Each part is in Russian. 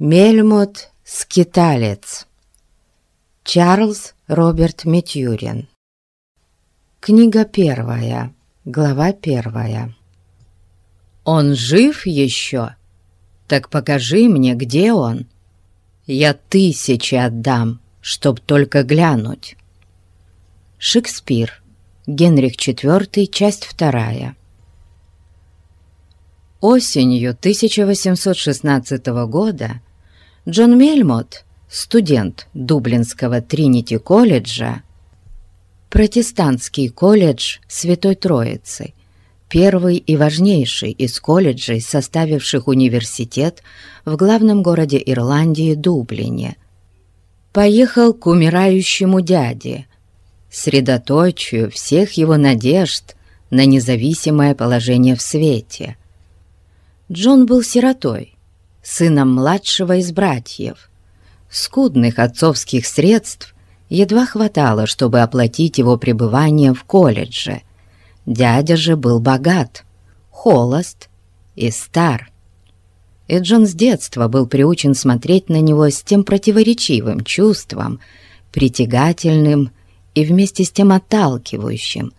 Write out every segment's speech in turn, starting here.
Мельмот Скиталец. Чарльз Роберт Митюрин. Книга первая. Глава первая. «Он жив еще? Так покажи мне, где он. Я тысячи отдам, чтоб только глянуть». Шекспир. Генрих IV, часть вторая. Осенью 1816 года Джон Мельмот, студент Дублинского Тринити-колледжа, протестантский колледж Святой Троицы, первый и важнейший из колледжей, составивших университет в главном городе Ирландии Дублине, поехал к умирающему дяде, средоточию всех его надежд на независимое положение в свете. Джон был сиротой, сыном младшего из братьев. Скудных отцовских средств едва хватало, чтобы оплатить его пребывание в колледже. Дядя же был богат, холост и стар. И Джон с детства был приучен смотреть на него с тем противоречивым чувством, притягательным и вместе с тем отталкивающим,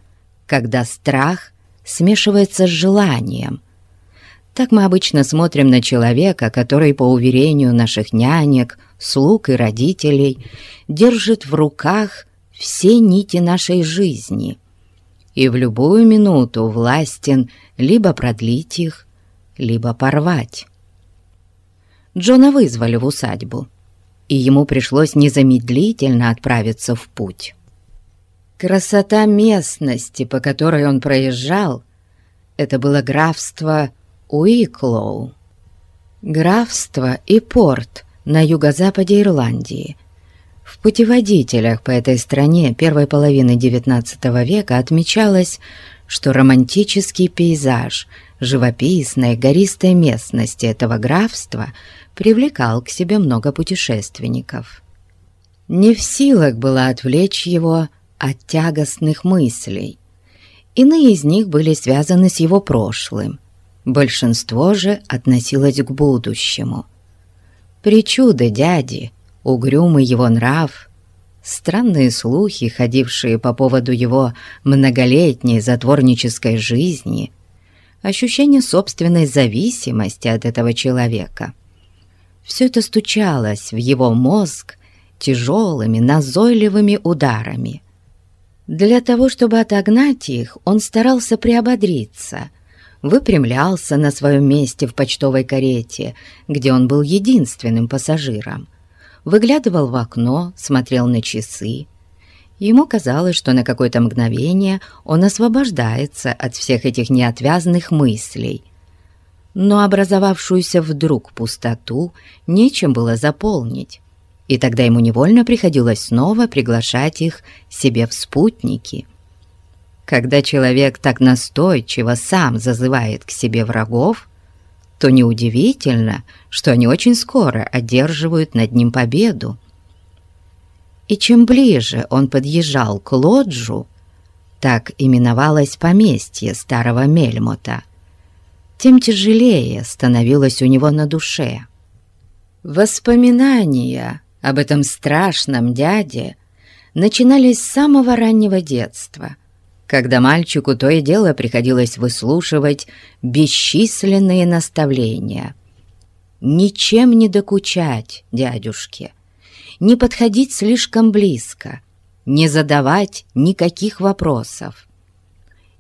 когда страх смешивается с желанием, так мы обычно смотрим на человека, который, по уверению наших нянек, слуг и родителей, держит в руках все нити нашей жизни и в любую минуту властен либо продлить их, либо порвать. Джона вызвали в усадьбу, и ему пришлось незамедлительно отправиться в путь. Красота местности, по которой он проезжал, это было графство Уиклоу. Графство и порт на юго-западе Ирландии. В путеводителях по этой стране первой половины XIX века отмечалось, что романтический пейзаж живописной гористой местности этого графства привлекал к себе много путешественников. Не в силах было отвлечь его от тягостных мыслей. Иные из них были связаны с его прошлым, Большинство же относилось к будущему. Причуды дяди, угрюмый его нрав, странные слухи, ходившие по поводу его многолетней затворнической жизни, ощущение собственной зависимости от этого человека. Все это стучалось в его мозг тяжелыми, назойливыми ударами. Для того, чтобы отогнать их, он старался приободриться, выпрямлялся на своем месте в почтовой карете, где он был единственным пассажиром, выглядывал в окно, смотрел на часы. Ему казалось, что на какое-то мгновение он освобождается от всех этих неотвязных мыслей. Но образовавшуюся вдруг пустоту нечем было заполнить, и тогда ему невольно приходилось снова приглашать их себе в спутники – когда человек так настойчиво сам зазывает к себе врагов, то неудивительно, что они очень скоро одерживают над ним победу. И чем ближе он подъезжал к Лоджу, так именовалось поместье старого Мельмота, тем тяжелее становилось у него на душе. Воспоминания об этом страшном дяде начинались с самого раннего детства – когда мальчику то и дело приходилось выслушивать бесчисленные наставления. Ничем не докучать дядюшке, не подходить слишком близко, не задавать никаких вопросов.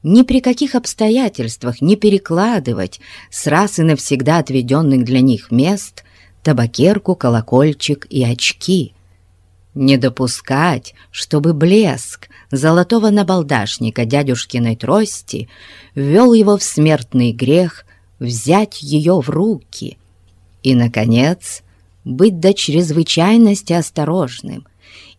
Ни при каких обстоятельствах не перекладывать с раз и навсегда отведенных для них мест табакерку, колокольчик и очки. Не допускать, чтобы блеск золотого набалдашника дядюшкиной трости ввел его в смертный грех взять ее в руки. И, наконец, быть до чрезвычайности осторожным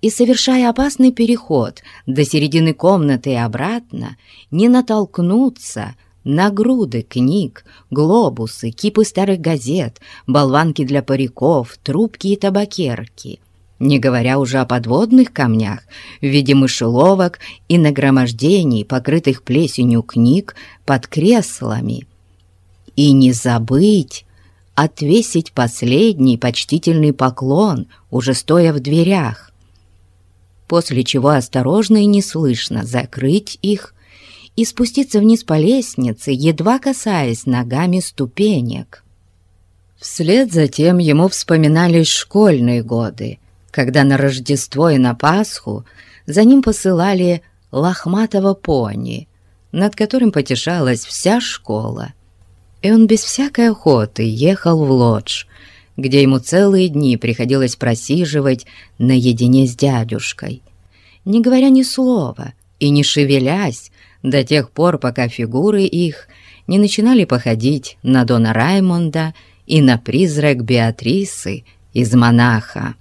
и, совершая опасный переход до середины комнаты и обратно, не натолкнуться на груды книг, глобусы, кипы старых газет, болванки для париков, трубки и табакерки — не говоря уже о подводных камнях в виде мышеловок и нагромождений, покрытых плесенью книг под креслами. И не забыть отвесить последний почтительный поклон, уже стоя в дверях, после чего осторожно и неслышно закрыть их и спуститься вниз по лестнице, едва касаясь ногами ступенек. Вслед за тем ему вспоминались школьные годы, когда на Рождество и на Пасху за ним посылали лохматого пони, над которым потешалась вся школа. И он без всякой охоты ехал в лодж, где ему целые дни приходилось просиживать наедине с дядюшкой, не говоря ни слова и не шевелясь до тех пор, пока фигуры их не начинали походить на Дона Раймонда и на призрак Беатрисы из «Монаха».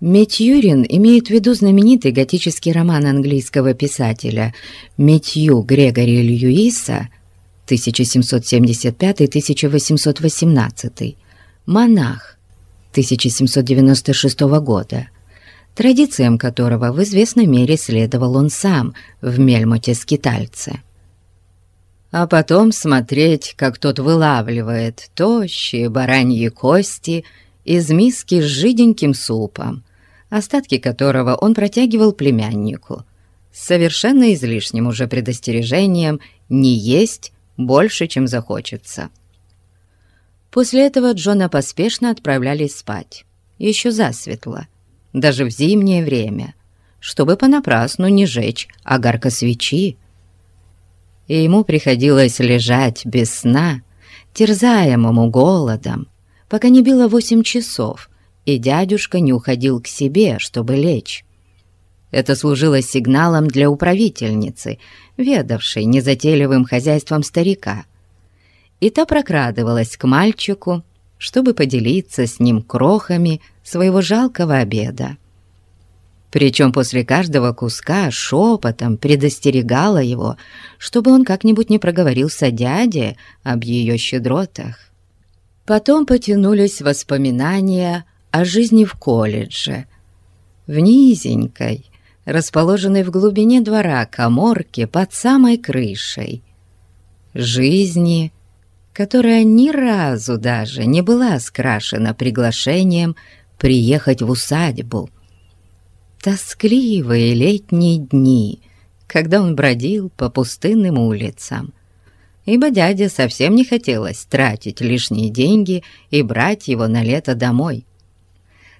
Метьюрин имеет в виду знаменитый готический роман английского писателя Метью Грегори Льюиса 1775-1818, «Монах» 1796 года, традициям которого в известной мере следовал он сам в Мельмоте-скитальце. А потом смотреть, как тот вылавливает тощие бараньи кости из миски с жиденьким супом, остатки которого он протягивал племяннику, с совершенно излишним уже предостережением не есть больше, чем захочется. После этого Джона поспешно отправлялись спать, еще засветло, даже в зимнее время, чтобы понапрасну не жечь огарка свечи. И ему приходилось лежать без сна, терзаемому голодом, пока не било восемь часов, и дядюшка не уходил к себе, чтобы лечь. Это служило сигналом для управительницы, ведавшей незатейливым хозяйством старика. И та прокрадывалась к мальчику, чтобы поделиться с ним крохами своего жалкого обеда. Причем после каждого куска шепотом предостерегала его, чтобы он как-нибудь не проговорился дяде об ее щедротах. Потом потянулись воспоминания о жизни в колледже, в низенькой, расположенной в глубине двора коморке под самой крышей. Жизни, которая ни разу даже не была скрашена приглашением приехать в усадьбу. Тоскливые летние дни, когда он бродил по пустынным улицам, ибо дяде совсем не хотелось тратить лишние деньги и брать его на лето домой.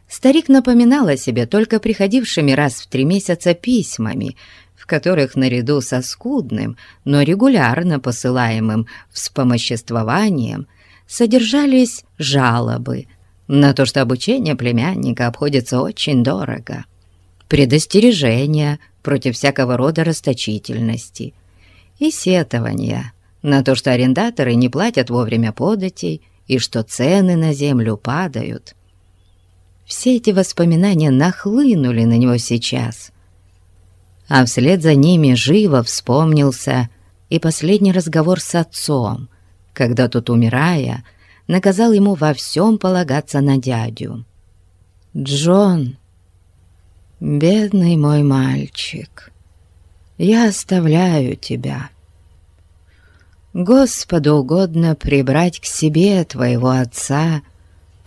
Старик напоминал о себе только приходившими раз в три месяца письмами, в которых наряду со скудным, но регулярно посылаемым вспомоществованием содержались жалобы на то, что обучение племянника обходится очень дорого, предостережения против всякого рода расточительности и сетования на то, что арендаторы не платят вовремя податей и что цены на землю падают – все эти воспоминания нахлынули на него сейчас. А вслед за ними живо вспомнился и последний разговор с отцом, когда тот, умирая, наказал ему во всем полагаться на дядю. «Джон, бедный мой мальчик, я оставляю тебя. Господу угодно прибрать к себе твоего отца —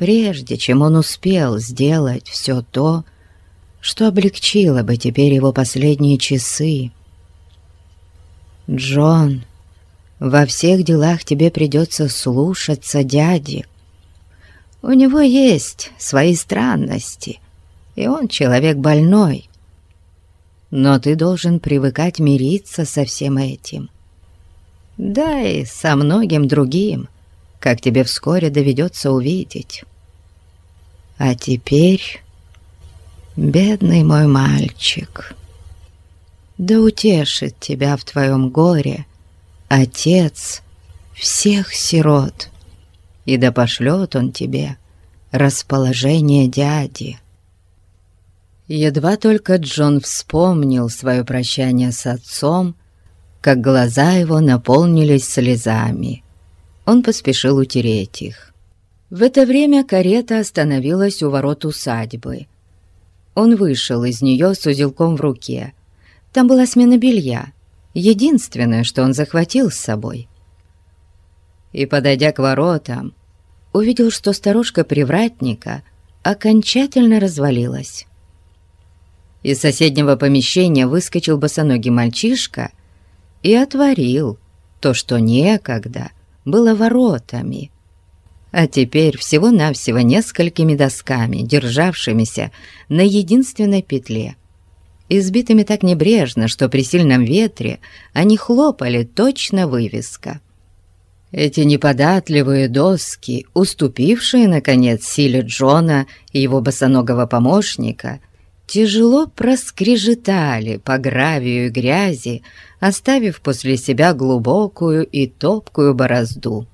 прежде чем он успел сделать все то, что облегчило бы теперь его последние часы. «Джон, во всех делах тебе придется слушаться дяди. У него есть свои странности, и он человек больной. Но ты должен привыкать мириться со всем этим. Да и со многим другим, как тебе вскоре доведется увидеть». А теперь, бедный мой мальчик, да утешит тебя в твоем горе Отец всех сирот, и да пошлет он тебе расположение дяди. Едва только Джон вспомнил свое прощание с отцом, как глаза его наполнились слезами. Он поспешил утереть их. В это время карета остановилась у ворот усадьбы. Он вышел из нее с узелком в руке. Там была смена белья, единственное, что он захватил с собой. И, подойдя к воротам, увидел, что сторожка привратника окончательно развалилась. Из соседнего помещения выскочил босоногий мальчишка и отворил то, что некогда было воротами, а теперь всего-навсего несколькими досками, державшимися на единственной петле, избитыми так небрежно, что при сильном ветре они хлопали точно вывеска. Эти неподатливые доски, уступившие, наконец, силе Джона и его босоногого помощника — тяжело проскрежетали по гравию и грязи, оставив после себя глубокую и топкую борозду.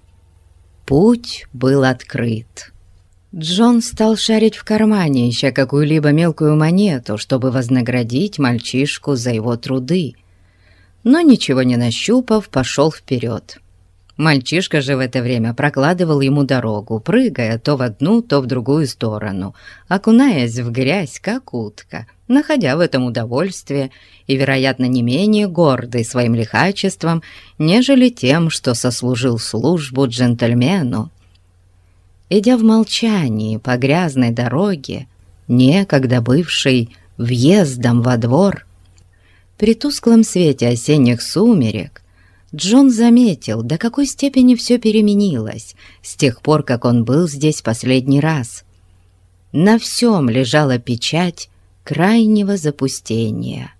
Путь был открыт. Джон стал шарить в кармане, ища какую-либо мелкую монету, чтобы вознаградить мальчишку за его труды. Но ничего не нащупав, пошел вперед. Мальчишка же в это время прокладывал ему дорогу, прыгая то в одну, то в другую сторону, окунаясь в грязь, как утка, находя в этом удовольствие и, вероятно, не менее гордый своим лихачеством, нежели тем, что сослужил службу джентльмену. Идя в молчании по грязной дороге, некогда бывшей въездом во двор, при тусклом свете осенних сумерек, Джон заметил, до какой степени все переменилось с тех пор, как он был здесь последний раз. На всем лежала печать крайнего запустения.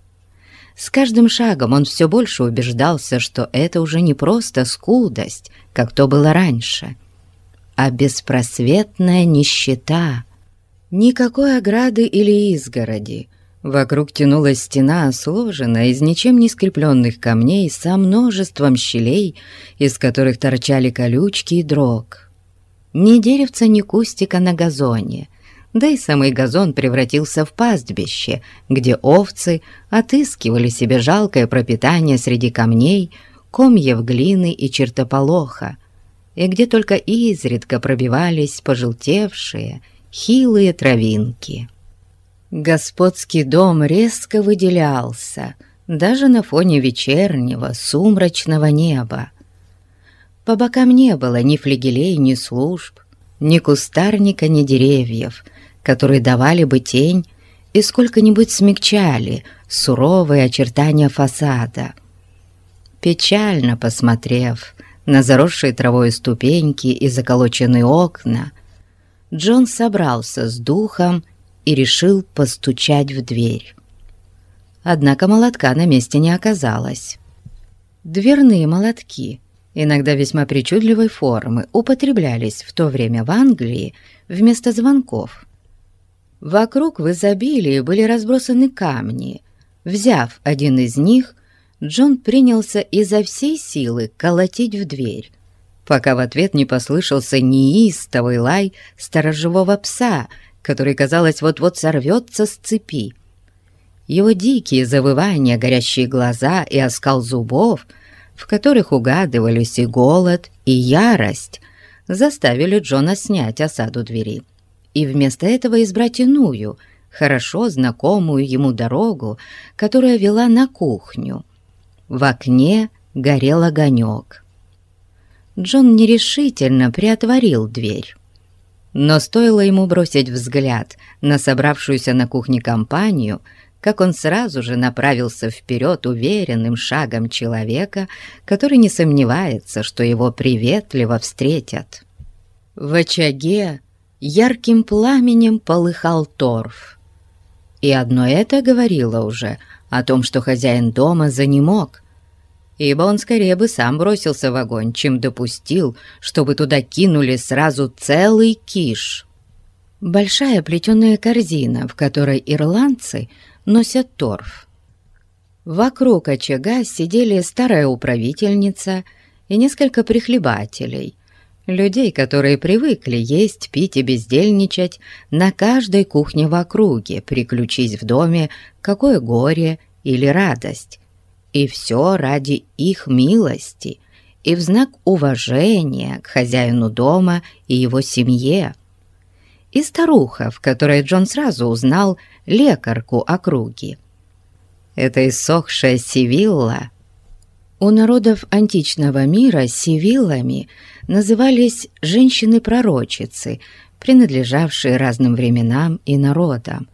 С каждым шагом он все больше убеждался, что это уже не просто скудость, как то было раньше, а беспросветная нищета. Никакой ограды или изгороди — Вокруг тянулась стена, сложенная из ничем не скрепленных камней со множеством щелей, из которых торчали колючки и дрог. Ни деревца, ни кустика на газоне, да и самый газон превратился в пастбище, где овцы отыскивали себе жалкое пропитание среди камней, комьев глины и чертополоха, и где только изредка пробивались пожелтевшие, хилые травинки. Господский дом резко выделялся даже на фоне вечернего сумрачного неба. По бокам не было ни флигелей, ни служб, ни кустарника, ни деревьев, которые давали бы тень и сколько-нибудь смягчали суровые очертания фасада. Печально посмотрев на заросшие травой ступеньки и заколоченные окна, Джон собрался с духом и решил постучать в дверь. Однако молотка на месте не оказалось. Дверные молотки, иногда весьма причудливой формы, употреблялись в то время в Англии вместо звонков. Вокруг в изобилии были разбросаны камни. Взяв один из них, Джон принялся изо всей силы колотить в дверь, пока в ответ не послышался неистовый лай сторожевого пса — который, казалось, вот-вот сорвется с цепи. Его дикие завывания, горящие глаза и оскал зубов, в которых угадывались и голод, и ярость, заставили Джона снять осаду двери и вместо этого избрать иную, хорошо знакомую ему дорогу, которая вела на кухню. В окне горел огонек. Джон нерешительно приотворил дверь. Но стоило ему бросить взгляд на собравшуюся на кухне компанию, как он сразу же направился вперед уверенным шагом человека, который не сомневается, что его приветливо встретят. В очаге ярким пламенем полыхал торф. И одно это говорило уже о том, что хозяин дома занемог, ибо он скорее бы сам бросился в огонь, чем допустил, чтобы туда кинули сразу целый киш. Большая плетеная корзина, в которой ирландцы носят торф. Вокруг очага сидели старая управительница и несколько прихлебателей, людей, которые привыкли есть, пить и бездельничать на каждой кухне в округе, приключись в доме какое горе или радость, и все ради их милости и в знак уважения к хозяину дома и его семье. И старуха, в которой Джон сразу узнал лекарку округи. Это иссохшая Сивилла. У народов античного мира сивиллами назывались «женщины-пророчицы», принадлежавшие разным временам и народам.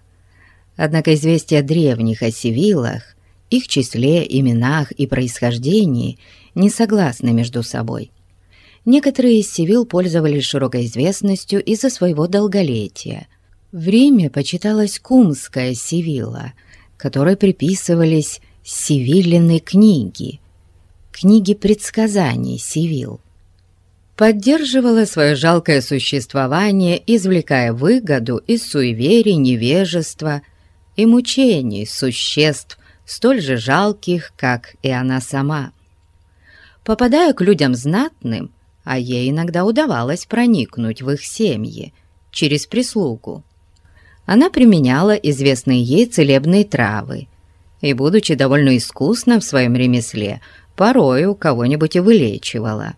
Однако известия древних о сивилах, их числе, именах и происхождении не согласны между собой. Некоторые из сивил пользовались широкой известностью из-за своего долголетия. В Риме почиталась кумская сивила, которой приписывались сивиллины книги, книги предсказаний сивил поддерживала свое жалкое существование, извлекая выгоду из суеверий, невежества и мучений существ, столь же жалких, как и она сама. Попадая к людям знатным, а ей иногда удавалось проникнуть в их семьи через прислугу, она применяла известные ей целебные травы и, будучи довольно искусна в своем ремесле, порою кого-нибудь и вылечивала.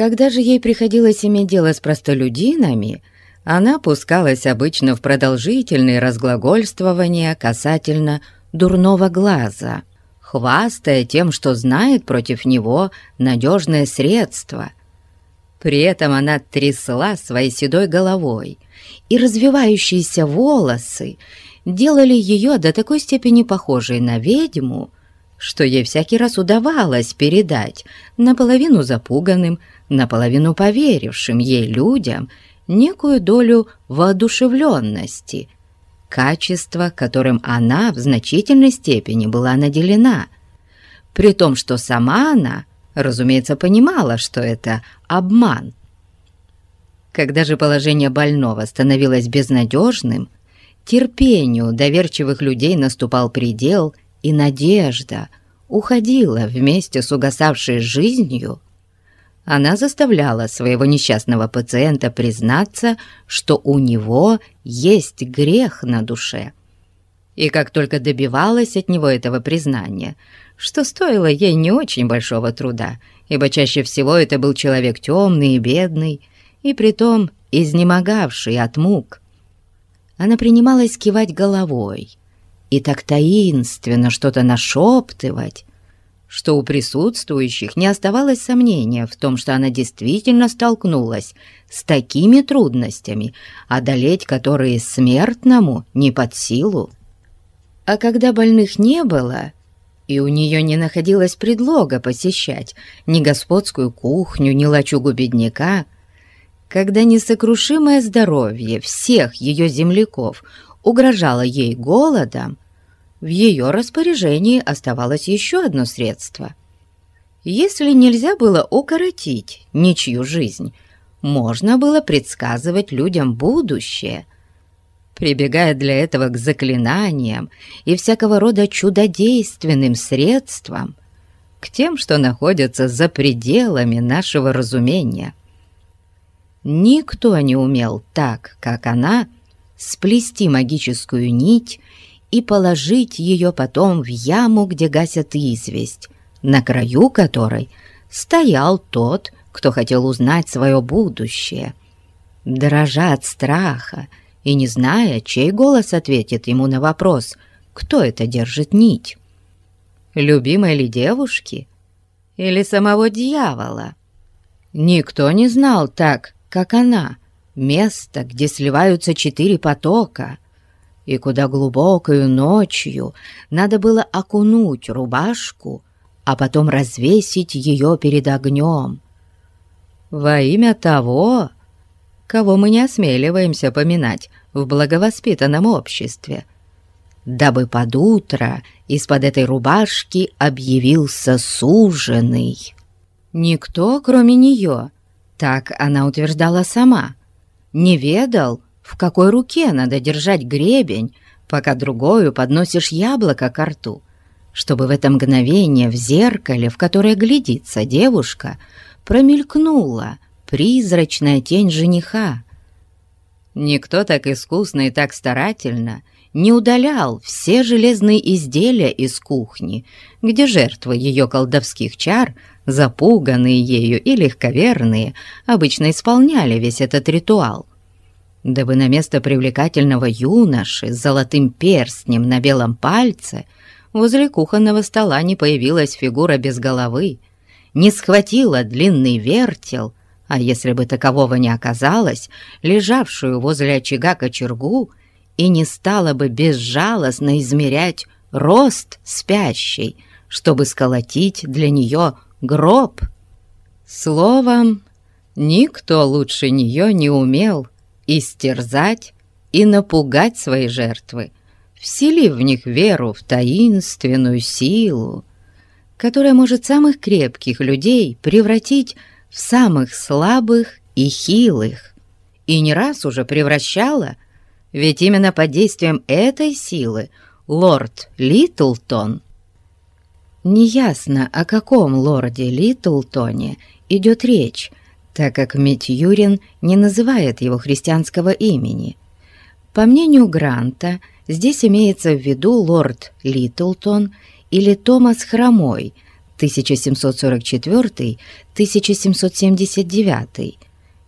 Когда же ей приходилось иметь дело с простолюдинами, она пускалась обычно в продолжительные разглагольствования касательно дурного глаза, хвастая тем, что знает против него надежное средство. При этом она трясла своей седой головой, и развивающиеся волосы делали ее до такой степени похожей на ведьму, что ей всякий раз удавалось передать наполовину запуганным, наполовину поверившим ей людям некую долю воодушевленности, качество, которым она в значительной степени была наделена, при том, что сама она, разумеется, понимала, что это обман. Когда же положение больного становилось безнадежным, терпению доверчивых людей наступал предел – и надежда уходила вместе с угасавшей жизнью, она заставляла своего несчастного пациента признаться, что у него есть грех на душе. И как только добивалась от него этого признания, что стоило ей не очень большого труда, ибо чаще всего это был человек темный и бедный, и притом изнемогавший от мук, она принималась кивать головой, и так таинственно что-то нашептывать, что у присутствующих не оставалось сомнения в том, что она действительно столкнулась с такими трудностями, одолеть которые смертному не под силу. А когда больных не было, и у нее не находилось предлога посещать ни господскую кухню, ни лачугу бедняка, когда несокрушимое здоровье всех ее земляков угрожало ей голодом, в ее распоряжении оставалось еще одно средство. Если нельзя было укоротить ничью жизнь, можно было предсказывать людям будущее, прибегая для этого к заклинаниям и всякого рода чудодейственным средствам, к тем, что находятся за пределами нашего разумения. Никто не умел так, как она, сплести магическую нить и положить ее потом в яму, где гасят известь, на краю которой стоял тот, кто хотел узнать свое будущее. Дрожа от страха и не зная, чей голос ответит ему на вопрос, кто это держит нить. Любимой ли девушки или самого дьявола? Никто не знал так, как она, место, где сливаются четыре потока — и куда глубокою ночью надо было окунуть рубашку, а потом развесить ее перед огнем. Во имя того, кого мы не осмеливаемся поминать в благовоспитанном обществе, дабы под утро из-под этой рубашки объявился суженый. Никто, кроме нее, так она утверждала сама, не ведал, в какой руке надо держать гребень, пока другую подносишь яблоко к рту, чтобы в это мгновение в зеркале, в которое глядится девушка, промелькнула призрачная тень жениха. Никто так искусно и так старательно не удалял все железные изделия из кухни, где жертвы ее колдовских чар, запуганные ею и легковерные, обычно исполняли весь этот ритуал. Дабы на место привлекательного юноши с золотым перстнем на белом пальце возле кухонного стола не появилась фигура без головы, не схватила длинный вертел, а если бы такового не оказалось, лежавшую возле очага кочергу, и не стала бы безжалостно измерять рост спящей, чтобы сколотить для нее гроб. Словом, никто лучше нее не умел истерзать и напугать свои жертвы, вселив в них веру в таинственную силу, которая может самых крепких людей превратить в самых слабых и хилых, и не раз уже превращала, ведь именно под действием этой силы лорд Литлтон Неясно, о каком лорде Литлтоне идет речь, так как Митюрин не называет его христианского имени. По мнению Гранта, здесь имеется в виду лорд Литлтон или Томас Хромой – 1744-1779,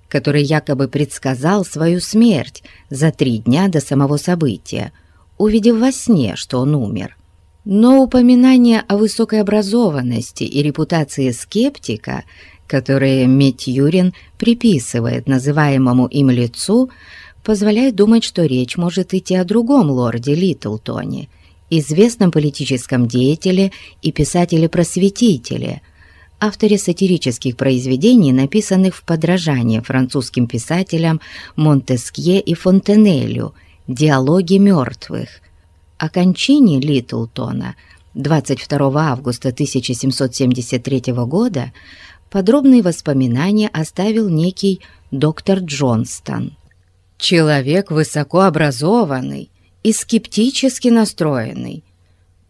который якобы предсказал свою смерть за три дня до самого события, увидев во сне, что он умер. Но упоминание о высокой образованности и репутации скептика, которые Метьюрин приписывает называемому им лицу, позволяет думать, что речь может идти о другом лорде Литлтоне – известном политическом деятеле и писателе-просветителе, авторе сатирических произведений, написанных в подражание французским писателям Монтескье и Фонтенелю «Диалоги мертвых». О кончине Литлтона 22 августа 1773 года подробные воспоминания оставил некий доктор Джонстон. Человек высокообразованный, и скептически настроенный.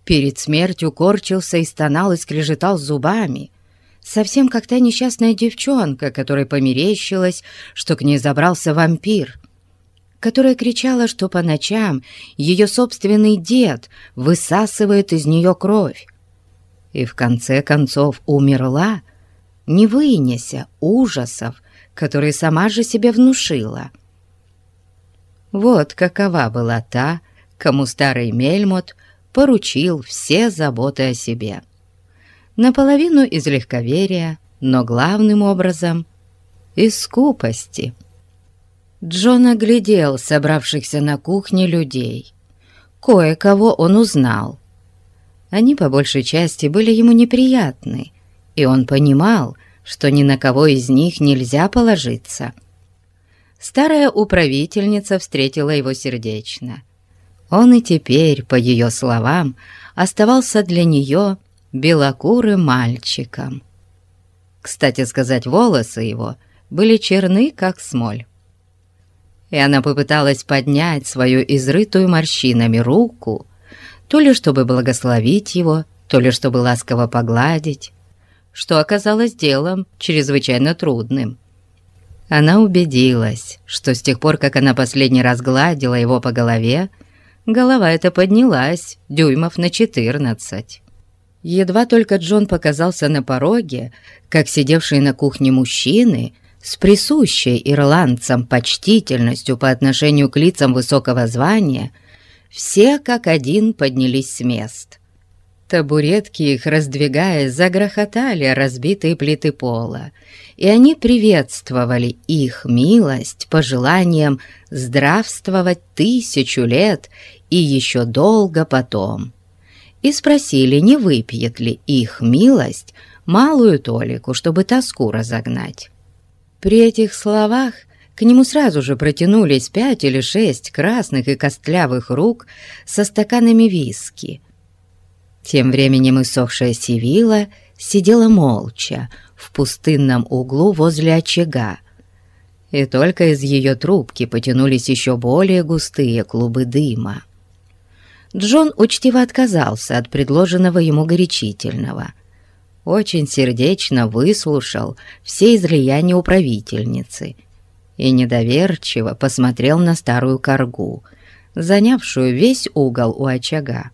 Перед смертью корчился и стонал и скрежетал зубами, совсем как та несчастная девчонка, которой померещилось, что к ней забрался вампир, которая кричала, что по ночам ее собственный дед высасывает из нее кровь, и в конце концов умерла, не вынеся ужасов, которые сама же себе внушила — вот какова была та, кому старый Мельмот поручил все заботы о себе. Наполовину из легковерия, но главным образом из скупости. Джон оглядел собравшихся на кухне людей. Кое-кого он узнал. Они по большей части были ему неприятны, и он понимал, что ни на кого из них нельзя положиться — старая управительница встретила его сердечно. Он и теперь, по ее словам, оставался для нее белокурым мальчиком. Кстати сказать, волосы его были черны, как смоль. И она попыталась поднять свою изрытую морщинами руку, то ли чтобы благословить его, то ли чтобы ласково погладить, что оказалось делом чрезвычайно трудным она убедилась, что с тех пор, как она последний раз гладила его по голове, голова эта поднялась дюймов на четырнадцать. Едва только Джон показался на пороге, как сидевшие на кухне мужчины с присущей ирландцам почтительностью по отношению к лицам высокого звания, все как один поднялись с мест. Табуретки их, раздвигаясь, загрохотали разбитые плиты пола, и они приветствовали их милость пожеланием здравствовать тысячу лет и еще долго потом. И спросили, не выпьет ли их милость малую толику, чтобы тоску разогнать. При этих словах к нему сразу же протянулись пять или шесть красных и костлявых рук со стаканами виски. Тем временем иссохшая Сивила сидела молча, в пустынном углу возле очага, и только из ее трубки потянулись еще более густые клубы дыма. Джон учтиво отказался от предложенного ему горячительного. Очень сердечно выслушал все излияния управительницы и недоверчиво посмотрел на старую коргу, занявшую весь угол у очага.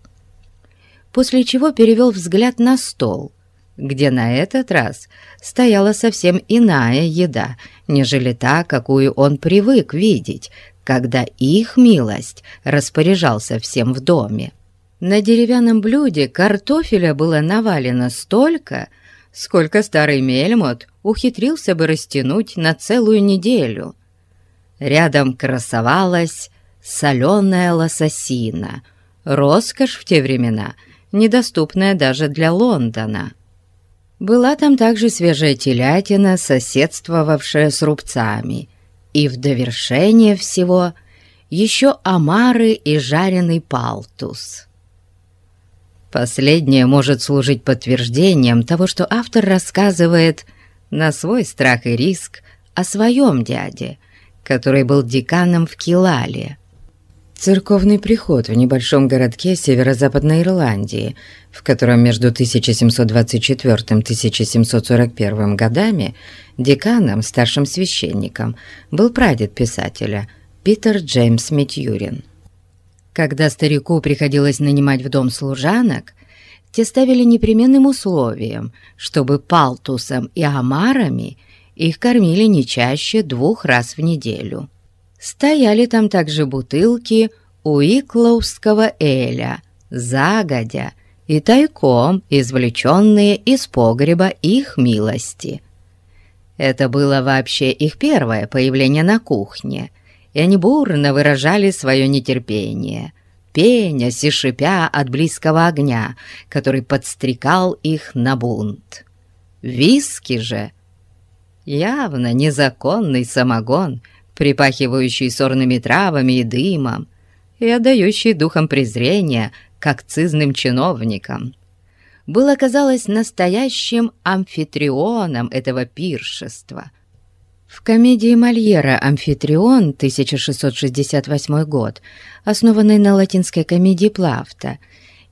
После чего перевел взгляд на стол, где на этот раз стояла совсем иная еда, нежели та, какую он привык видеть, когда их милость распоряжался всем в доме. На деревянном блюде картофеля было навалено столько, сколько старый Мельмот ухитрился бы растянуть на целую неделю. Рядом красовалась соленая лососина, роскошь в те времена, недоступная даже для Лондона. Была там также свежая телятина, соседствовавшая с рубцами, и в довершение всего еще омары и жареный палтус. Последнее может служить подтверждением того, что автор рассказывает на свой страх и риск о своем дяде, который был деканом в Килале. Церковный приход в небольшом городке северо-западной Ирландии, в котором между 1724-1741 годами деканом, старшим священником, был прадед писателя Питер Джеймс Митюрин. Когда старику приходилось нанимать в дом служанок, те ставили непременным условием, чтобы палтусом и омарами их кормили не чаще двух раз в неделю. Стояли там также бутылки уиклоуского эля, загодя и тайком извлеченные из погреба их милости. Это было вообще их первое появление на кухне, и они бурно выражали свое нетерпение, пенясь и шипя от близкого огня, который подстрекал их на бунт. Виски же, явно незаконный самогон, припахивающий сорными травами и дымом, и отдающий духом презрения к акцизным чиновникам, был, оказалось, настоящим амфитрионом этого пиршества, в комедии Мольера «Амфитрион» 1668 год, основанной на латинской комедии Плафта,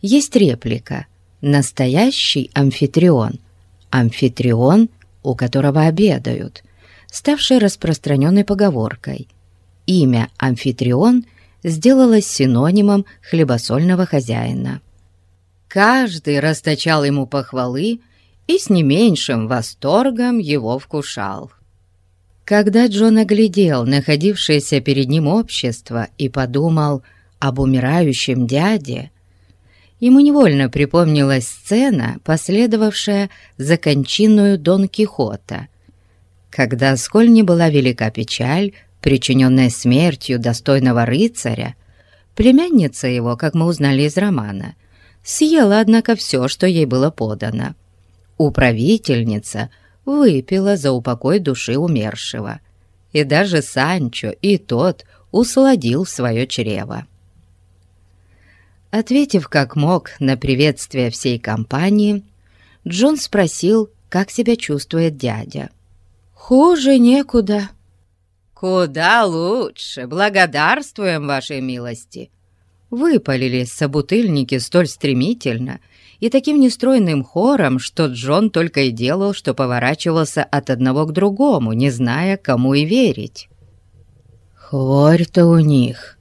есть реплика «Настоящий амфитрион» – амфитрион, у которого обедают, ставшая распространенной поговоркой. Имя «амфитрион» сделалось синонимом хлебосольного хозяина. Каждый расточал ему похвалы и с не меньшим восторгом его вкушал. Когда Джон оглядел находившееся перед ним общество и подумал об умирающем дяде, ему невольно припомнилась сцена, последовавшая за кончиною Дон Кихота, когда, сколь не была велика печаль, причиненная смертью достойного рыцаря, племянница его, как мы узнали из романа, съела, однако, все, что ей было подано. Управительница — выпила за упокой души умершего. И даже Санчо, и тот усладил свое чрево. Ответив как мог на приветствие всей компании, Джон спросил, как себя чувствует дядя. «Хуже некуда». «Куда лучше, благодарствуем вашей милости!» Выпалили собутыльники столь стремительно и таким нестройным хором, что Джон только и делал, что поворачивался от одного к другому, не зная, кому и верить. «Хворь-то у них,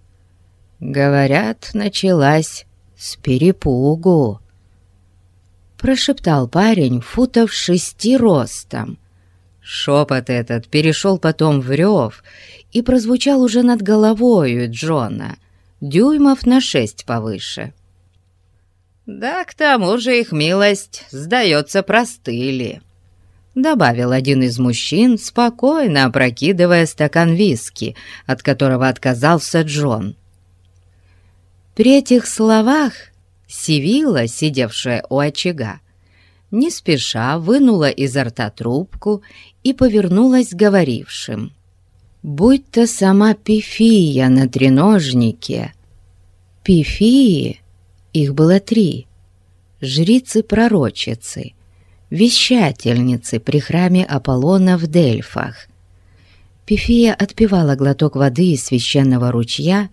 говорят, началась с перепугу», прошептал парень футов шести ростом. Шепот этот перешел потом в рев и прозвучал уже над головою Джона, дюймов на шесть повыше. «Да к тому же их милость, сдается, простыли», — добавил один из мужчин, спокойно опрокидывая стакан виски, от которого отказался Джон. При этих словах Сивила, сидевшая у очага, не спеша вынула изо рта трубку и повернулась к говорившим. «Будь то сама Пифия на треножнике!» Пифии их было три. Жрицы-пророчицы, вещательницы при храме Аполлона в Дельфах. Пифия отпивала глоток воды из священного ручья,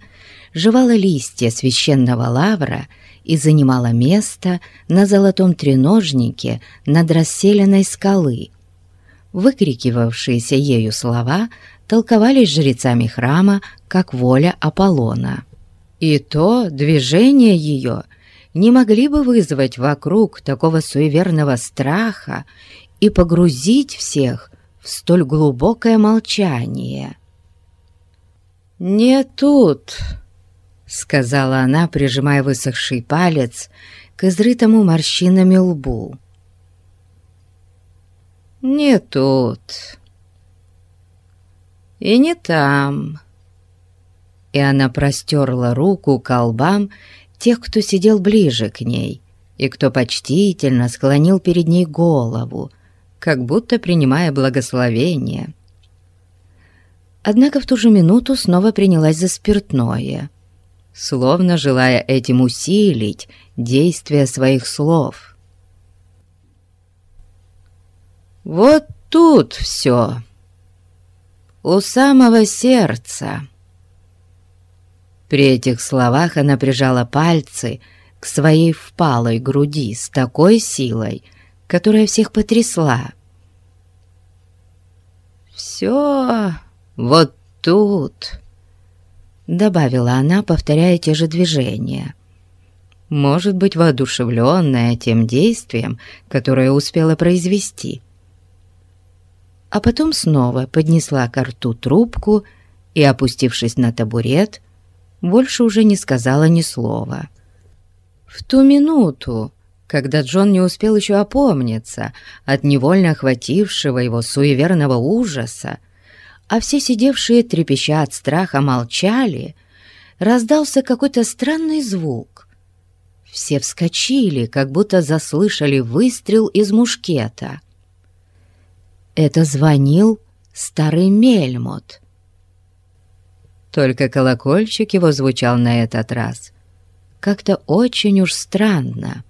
жевала листья священного лавра и занимала место на золотом треножнике над расселенной скалы. Выкрикивавшиеся ею слова толковались жрецами храма как воля Аполлона. И то движение ее не могли бы вызвать вокруг такого суеверного страха и погрузить всех в столь глубокое молчание. «Не тут», — сказала она, прижимая высохший палец к изрытому морщинами лбу. Не тут. И не там. И она простерла руку к колбам тех, кто сидел ближе к ней, и кто почтительно склонил перед ней голову, как будто принимая благословение. Однако в ту же минуту снова принялась за спиртное, словно желая этим усилить действие своих слов. «Вот тут все, у самого сердца». При этих словах она прижала пальцы к своей впалой груди с такой силой, которая всех потрясла. «Все вот тут», — добавила она, повторяя те же движения. Может быть, воодушевленная тем действием, которое успела произвести. А потом снова поднесла к рту трубку и, опустившись на табурет, больше уже не сказала ни слова. В ту минуту, когда Джон не успел еще опомниться от невольно охватившего его суеверного ужаса, а все сидевшие, трепеща от страха, молчали, раздался какой-то странный звук. Все вскочили, как будто заслышали выстрел из мушкета. Это звонил старый Мельмот. Только колокольчик его звучал на этот раз. Как-то очень уж странно.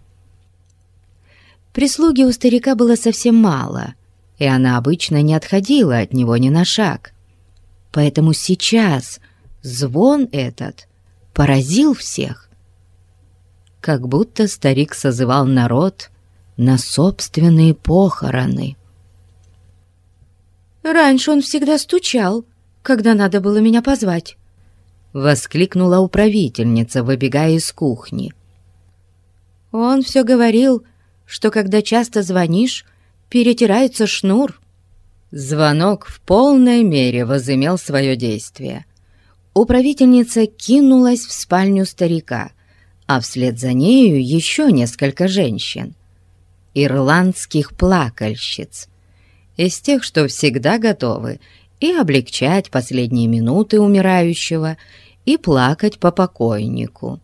Прислуги у старика было совсем мало, и она обычно не отходила от него ни на шаг. Поэтому сейчас звон этот поразил всех. Как будто старик созывал народ на собственные похороны. «Раньше он всегда стучал», когда надо было меня позвать!» Воскликнула управительница, выбегая из кухни. «Он все говорил, что когда часто звонишь, перетирается шнур». Звонок в полной мере возымел свое действие. Управительница кинулась в спальню старика, а вслед за нею еще несколько женщин. Ирландских плакальщиц. Из тех, что всегда готовы и облегчать последние минуты умирающего, и плакать по покойнику.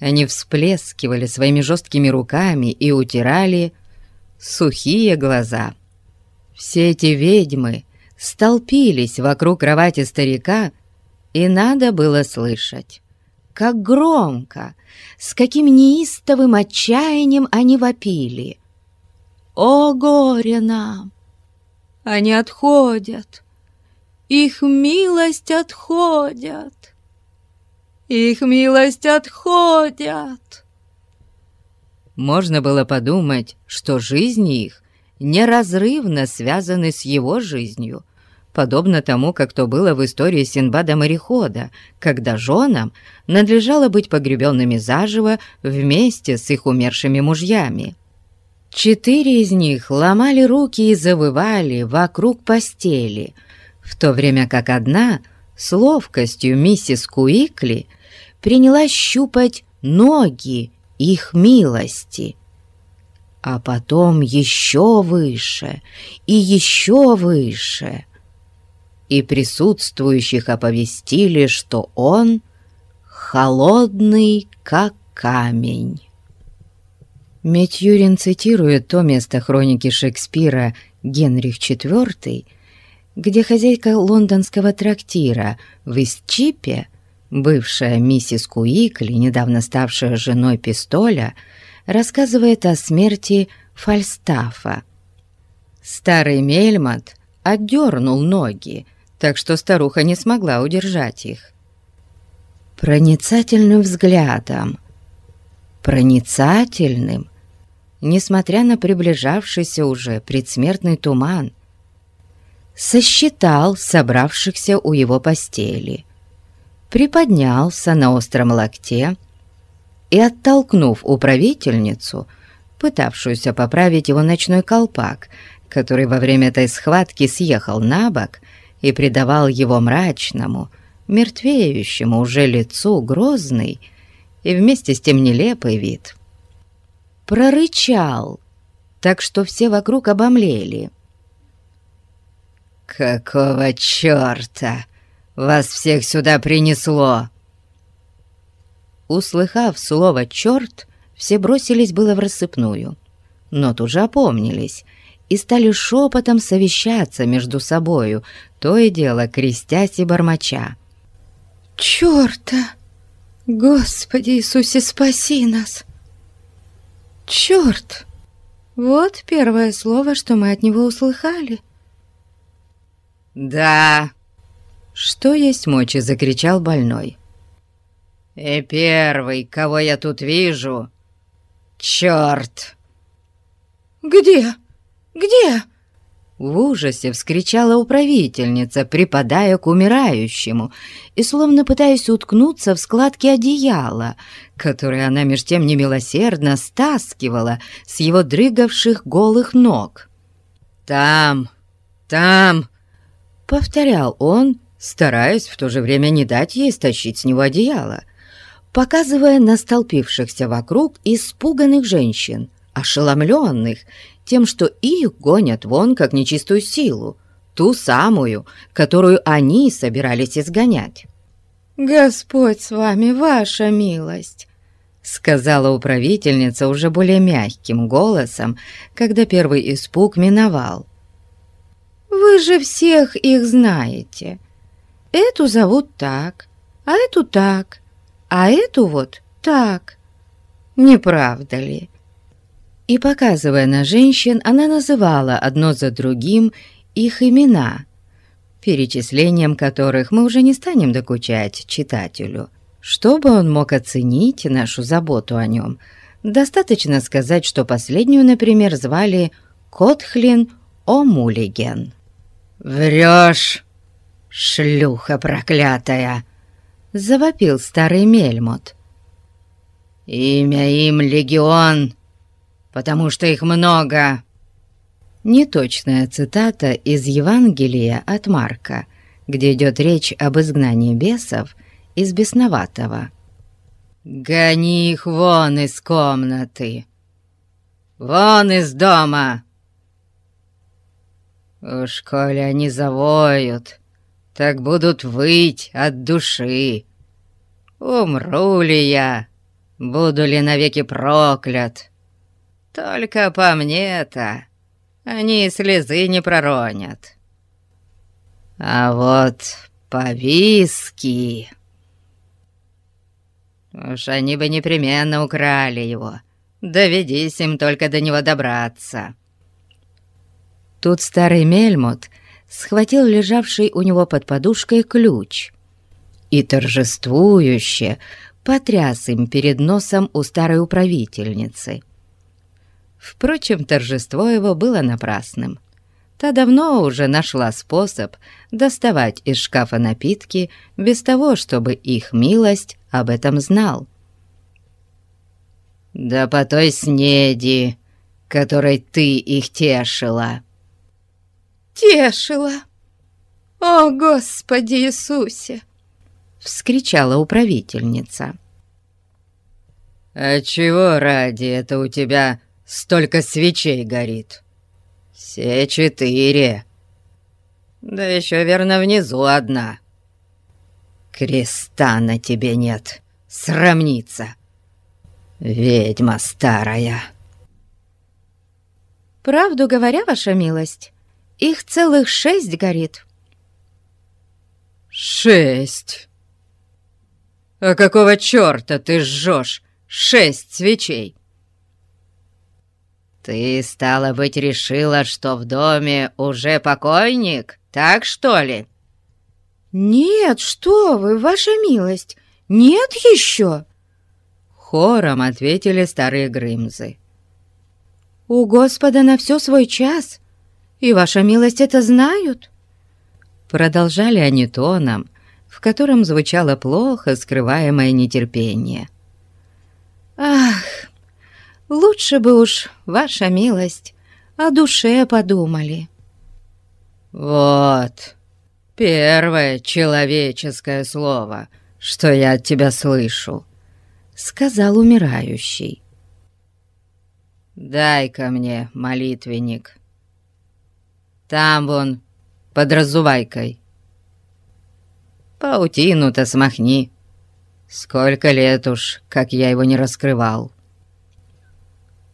Они всплескивали своими жесткими руками и утирали сухие глаза. Все эти ведьмы столпились вокруг кровати старика, и надо было слышать, как громко, с каким неистовым отчаянием они вопили. «О горе нам! Они отходят. Их милость отходят. Их милость отходят. Можно было подумать, что жизни их неразрывно связаны с его жизнью, подобно тому, как то было в истории Синбада-морехода, когда женам надлежало быть погребенными заживо вместе с их умершими мужьями. Четыре из них ломали руки и завывали вокруг постели, в то время как одна с ловкостью миссис Куикли принялась щупать ноги их милости. А потом еще выше и еще выше. И присутствующих оповестили, что он холодный, как камень. Метьюрин цитирует то место хроники Шекспира «Генрих IV», где хозяйка лондонского трактира в Истчипе, бывшая миссис Куикли, недавно ставшая женой Пистоля, рассказывает о смерти Фальстафа. Старый Мельмот отдернул ноги, так что старуха не смогла удержать их. Проницательным взглядом, проницательным, несмотря на приближавшийся уже предсмертный туман, сосчитал собравшихся у его постели, приподнялся на остром локте и, оттолкнув управительницу, пытавшуюся поправить его ночной колпак, который во время этой схватки съехал на бок и придавал его мрачному, мертвеющему уже лицу грозный и вместе с тем нелепый вид — прорычал так что все вокруг обомлели. «Какого черта вас всех сюда принесло?» Услыхав слово «черт», все бросились было в рассыпную, но тут же опомнились и стали шепотом совещаться между собою, то и дело крестясь и бормоча. «Черта! Господи Иисусе, спаси нас! Черт! Вот первое слово, что мы от него услыхали!» «Да!» Что есть мочи, закричал больной. «И первый, кого я тут вижу, черт!» «Где? Где?» В ужасе вскричала управительница, припадая к умирающему и словно пытаясь уткнуться в складки одеяла, которые она меж тем немилосердно стаскивала с его дрыгавших голых ног. «Там, там!» — повторял он, стараясь в то же время не дать ей стащить с него одеяло, показывая на столпившихся вокруг испуганных женщин, ошеломленных тем, что их гонят вон как нечистую силу, ту самую, которую они собирались изгонять. «Господь с вами, ваша милость!» сказала управительница уже более мягким голосом, когда первый испуг миновал. Вы же всех их знаете. Эту зовут так, а эту так, а эту вот так. Не правда ли? И показывая на женщин, она называла одно за другим их имена, перечислением которых мы уже не станем докучать читателю. Чтобы он мог оценить нашу заботу о нем, достаточно сказать, что последнюю, например, звали Котхлин О'Мулиген. «Врешь, шлюха проклятая!» — завопил старый Мельмот. «Имя им Легион, потому что их много!» Неточная цитата из Евангелия от Марка, где идет речь об изгнании бесов из бесноватого. «Гони их вон из комнаты! Вон из дома!» Уж коли они завоют, так будут выть от души. Умру ли я, буду ли навеки проклят? Только по мне-то они слезы не проронят. А вот повиски... Уж они бы непременно украли его. Доведись им только до него добраться. Тут старый Мельмот схватил лежавший у него под подушкой ключ и торжествующе потряс им перед носом у старой управительницы. Впрочем, торжество его было напрасным. Та давно уже нашла способ доставать из шкафа напитки без того, чтобы их милость об этом знал. «Да по той снеди, которой ты их тешила!» тешила. О, Господи Иисусе!» — вскричала управительница. «А чего ради это у тебя столько свечей горит?» «Все четыре. Да еще верно внизу одна. Креста на тебе нет, срамница. Ведьма старая». «Правду говоря, ваша милость, их целых шесть горит». «Шесть? А какого черта ты жжешь шесть свечей?» «Ты, стало быть, решила, что в доме уже покойник, так что ли?» «Нет, что вы, ваша милость, нет еще!» Хором ответили старые Грымзы. «У Господа на все свой час, и ваша милость это знают?» Продолжали они тоном, в котором звучало плохо скрываемое нетерпение. «Ах, лучше бы уж, ваша милость, о душе подумали». «Вот, первое человеческое слово, что я от тебя слышу», — сказал умирающий. дай-ка мне молитвенник. Там вон, под разувайкой. Паутину-то смахни. Сколько лет уж, как я его не раскрывал.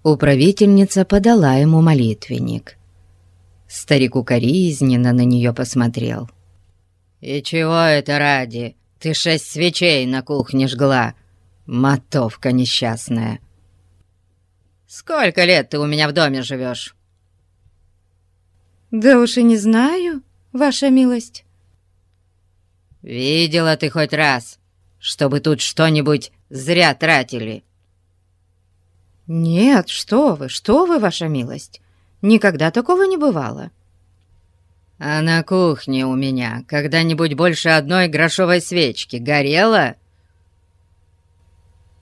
Управительница подала ему молитвенник. Старик укоризненно на нее посмотрел. «И чего это ради? Ты шесть свечей на кухне жгла, мотовка несчастная. Сколько лет ты у меня в доме живешь?» «Да уж и не знаю, ваша милость». «Видела ты хоть раз, чтобы тут что-нибудь зря тратили?» «Нет, что вы, что вы, ваша милость! Никогда такого не бывало!» «А на кухне у меня когда-нибудь больше одной грошовой свечки горело?»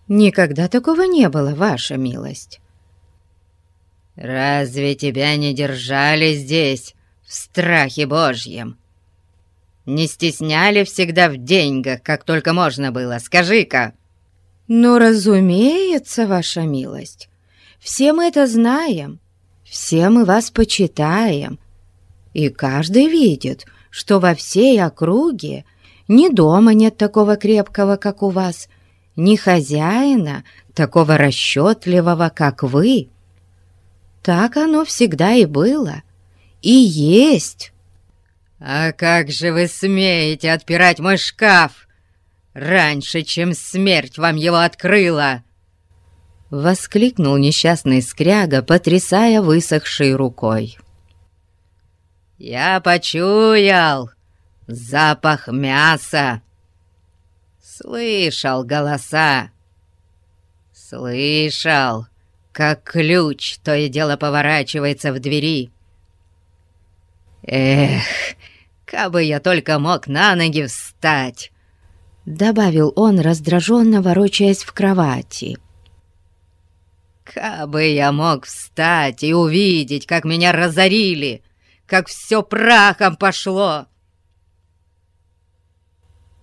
«Никогда такого не было, ваша милость!» «Разве тебя не держали здесь, в страхе Божьем? Не стесняли всегда в деньгах, как только можно было, скажи-ка!» «Ну, разумеется, ваша милость. Все мы это знаем. Все мы вас почитаем. И каждый видит, что во всей округе ни дома нет такого крепкого, как у вас, ни хозяина, такого расчетливого, как вы. Так оно всегда и было. И есть». «А как же вы смеете отпирать мой шкаф?» Раньше, чем смерть вам его открыла!» Воскликнул несчастный скряга, потрясая высохшей рукой. «Я почуял запах мяса, слышал голоса, слышал, как ключ то и дело поворачивается в двери. Эх, кабы я только мог на ноги встать!» Добавил он, раздраженно ворочаясь в кровати. «Кабы я мог встать и увидеть, как меня разорили, как все прахом пошло!»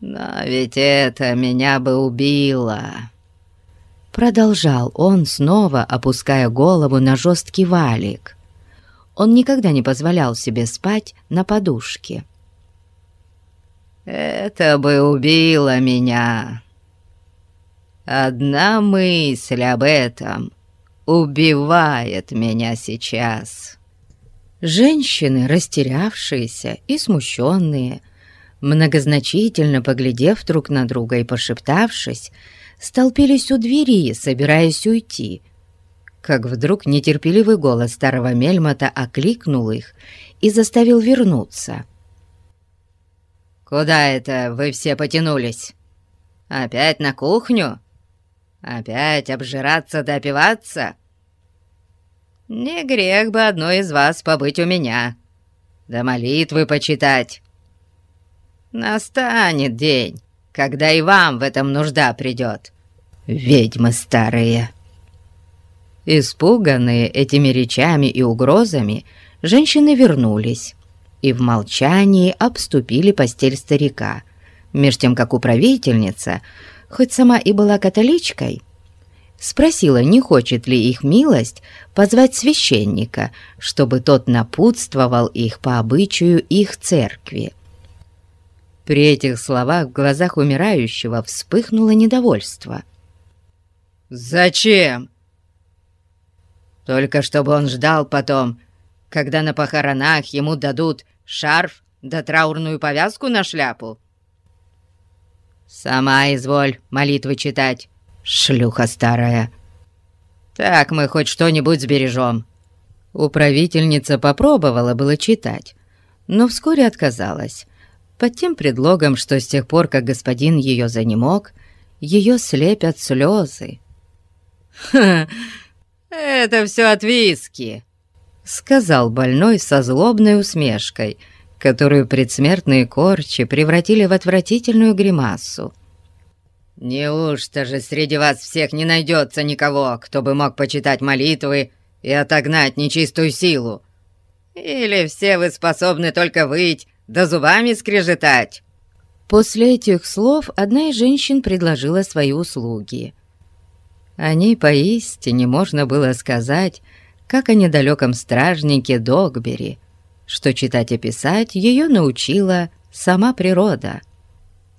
«Но ведь это меня бы убило!» Продолжал он, снова опуская голову на жесткий валик. Он никогда не позволял себе спать на подушке. Это бы убило меня. Одна мысль об этом убивает меня сейчас. Женщины, растерявшиеся и смущенные, многозначительно поглядев друг на друга и пошептавшись, столпились у двери, собираясь уйти, как вдруг нетерпеливый голос старого Мельмота окликнул их и заставил вернуться — «Куда это вы все потянулись? Опять на кухню? Опять обжираться да? Не грех бы одной из вас побыть у меня, да молитвы почитать. Настанет день, когда и вам в этом нужда придет, ведьмы старые». Испуганные этими речами и угрозами, женщины вернулись и в молчании обступили постель старика, меж тем как управительница, хоть сама и была католичкой, спросила, не хочет ли их милость позвать священника, чтобы тот напутствовал их по обычаю их церкви. При этих словах в глазах умирающего вспыхнуло недовольство. «Зачем? Только чтобы он ждал потом, когда на похоронах ему дадут шарф да траурную повязку на шляпу. Сама изволь молитвы читать, шлюха старая. Так мы хоть что-нибудь сбережем». Управительница попробовала было читать, но вскоре отказалась, под тем предлогом, что с тех пор, как господин ее занемог, ее слепят слезы. «Ха, это все от виски!» Сказал больной со злобной усмешкой, которую предсмертные корчи превратили в отвратительную гримасу. «Неужто же среди вас всех не найдется никого, кто бы мог почитать молитвы и отогнать нечистую силу? Или все вы способны только выть, да зубами скрежетать?» После этих слов одна из женщин предложила свои услуги. О ней поистине можно было сказать, как о недалеком стражнике Догбери, что читать и писать ее научила сама природа.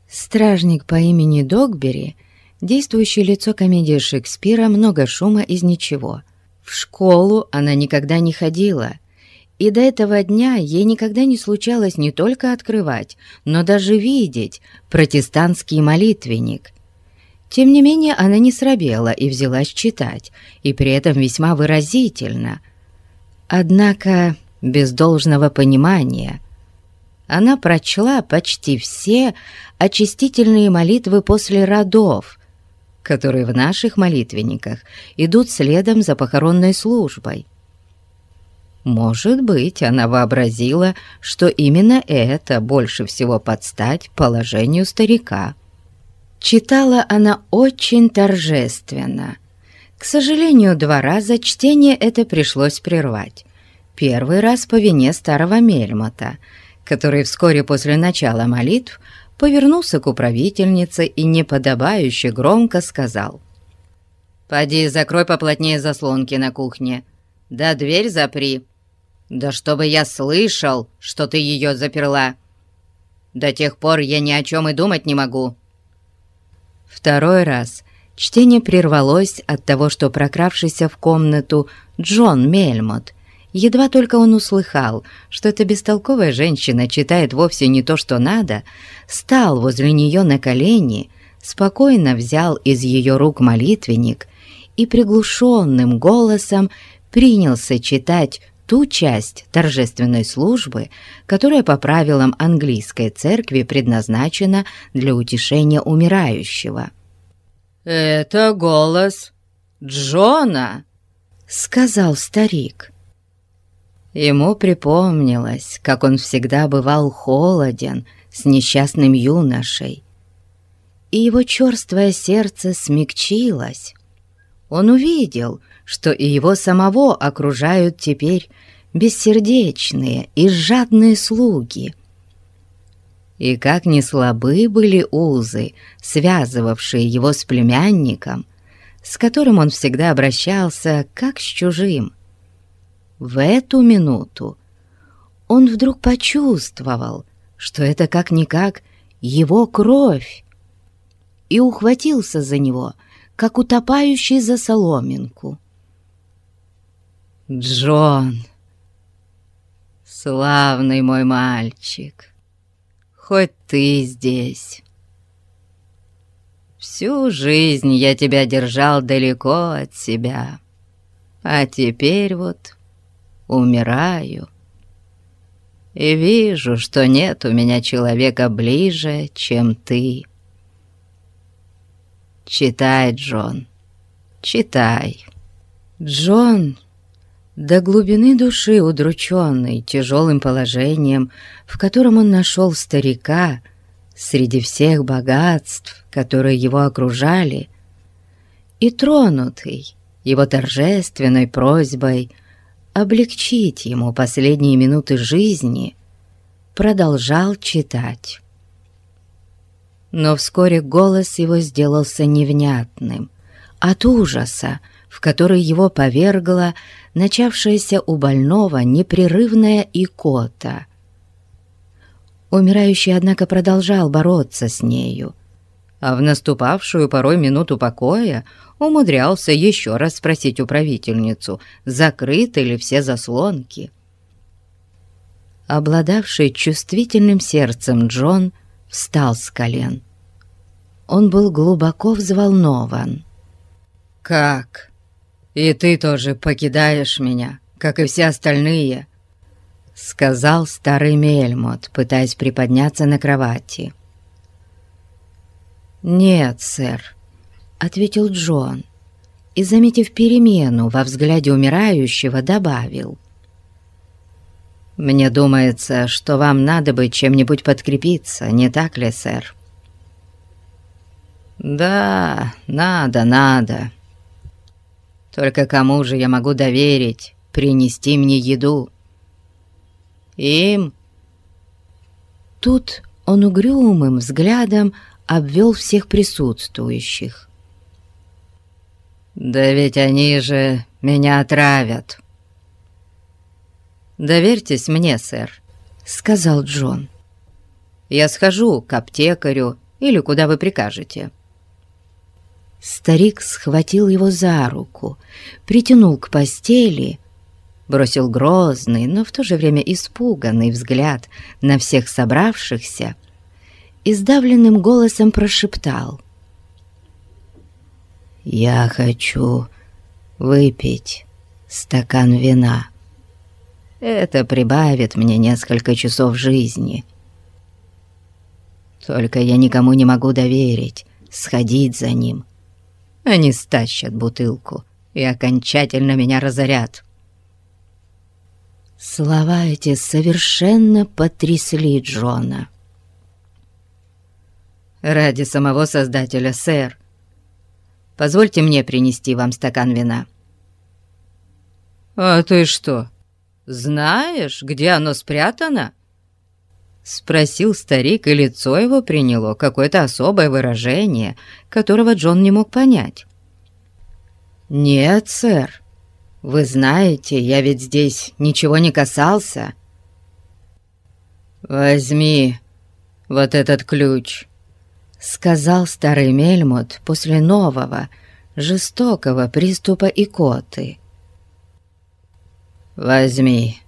Стражник по имени Догбери, действующее лицо комедии Шекспира «Много шума из ничего». В школу она никогда не ходила, и до этого дня ей никогда не случалось не только открывать, но даже видеть протестантский молитвенник. Тем не менее она не срабела и взялась читать, и при этом весьма выразительно. Однако без должного понимания – она прочла почти все очистительные молитвы после родов, которые в наших молитвенниках идут следом за похоронной службой. Может быть, она вообразила, что именно это больше всего подстать положению старика. Читала она очень торжественно. К сожалению, два раза чтение это пришлось прервать. Первый раз по вине старого Мельмота — который вскоре после начала молитв повернулся к управительнице и неподобающе громко сказал. «Поди, закрой поплотнее заслонки на кухне, да дверь запри, да чтобы я слышал, что ты ее заперла. До тех пор я ни о чем и думать не могу». Второй раз. Чтение прервалось от того, что прокравшийся в комнату Джон Мельмот Едва только он услыхал, что эта бестолковая женщина читает вовсе не то, что надо, стал возле нее на колени, спокойно взял из ее рук молитвенник и приглушенным голосом принялся читать ту часть торжественной службы, которая по правилам английской церкви предназначена для утешения умирающего. «Это голос Джона», — сказал старик. Ему припомнилось, как он всегда бывал холоден с несчастным юношей, и его черствое сердце смягчилось. Он увидел, что и его самого окружают теперь бессердечные и жадные слуги. И как не слабы были узы, связывавшие его с племянником, с которым он всегда обращался как с чужим. В эту минуту он вдруг почувствовал, что это как-никак его кровь, и ухватился за него, как утопающий за соломинку. «Джон, славный мой мальчик, хоть ты здесь. Всю жизнь я тебя держал далеко от себя, а теперь вот умираю. И вижу, что нет у меня человека ближе, чем ты. Читай, Джон, читай. Джон, до глубины души удрученный тяжелым положением, в котором он нашел старика среди всех богатств, которые его окружали, и тронутый его торжественной просьбой — облегчить ему последние минуты жизни, продолжал читать. Но вскоре голос его сделался невнятным от ужаса, в который его повергла начавшаяся у больного непрерывная икота. Умирающий, однако, продолжал бороться с нею, а в наступавшую порой минуту покоя умудрялся еще раз спросить управительницу, закрыты ли все заслонки. Обладавший чувствительным сердцем Джон встал с колен. Он был глубоко взволнован. «Как? И ты тоже покидаешь меня, как и все остальные?» Сказал старый Мельмот, пытаясь приподняться на кровати. «Нет, сэр, — ответил Джон и, заметив перемену во взгляде умирающего, добавил. «Мне думается, что вам надо бы чем-нибудь подкрепиться, не так ли, сэр?» «Да, надо, надо. Только кому же я могу доверить принести мне еду?» «Им?» Тут он угрюмым взглядом обвел всех присутствующих. «Да ведь они же меня отравят!» «Доверьтесь мне, сэр», — сказал Джон. «Я схожу к аптекарю или куда вы прикажете». Старик схватил его за руку, притянул к постели, бросил грозный, но в то же время испуганный взгляд на всех собравшихся и сдавленным голосом прошептал. «Я хочу выпить стакан вина. Это прибавит мне несколько часов жизни. Только я никому не могу доверить, сходить за ним» Они стащат бутылку и окончательно меня разорят. Слова эти совершенно потрясли Джона. «Ради самого Создателя, сэр, позвольте мне принести вам стакан вина». «А ты что, знаешь, где оно спрятано?» Спросил старик, и лицо его приняло какое-то особое выражение, которого Джон не мог понять. «Нет, сэр. Вы знаете, я ведь здесь ничего не касался». «Возьми вот этот ключ», — сказал старый Мельмут после нового, жестокого приступа икоты. «Возьми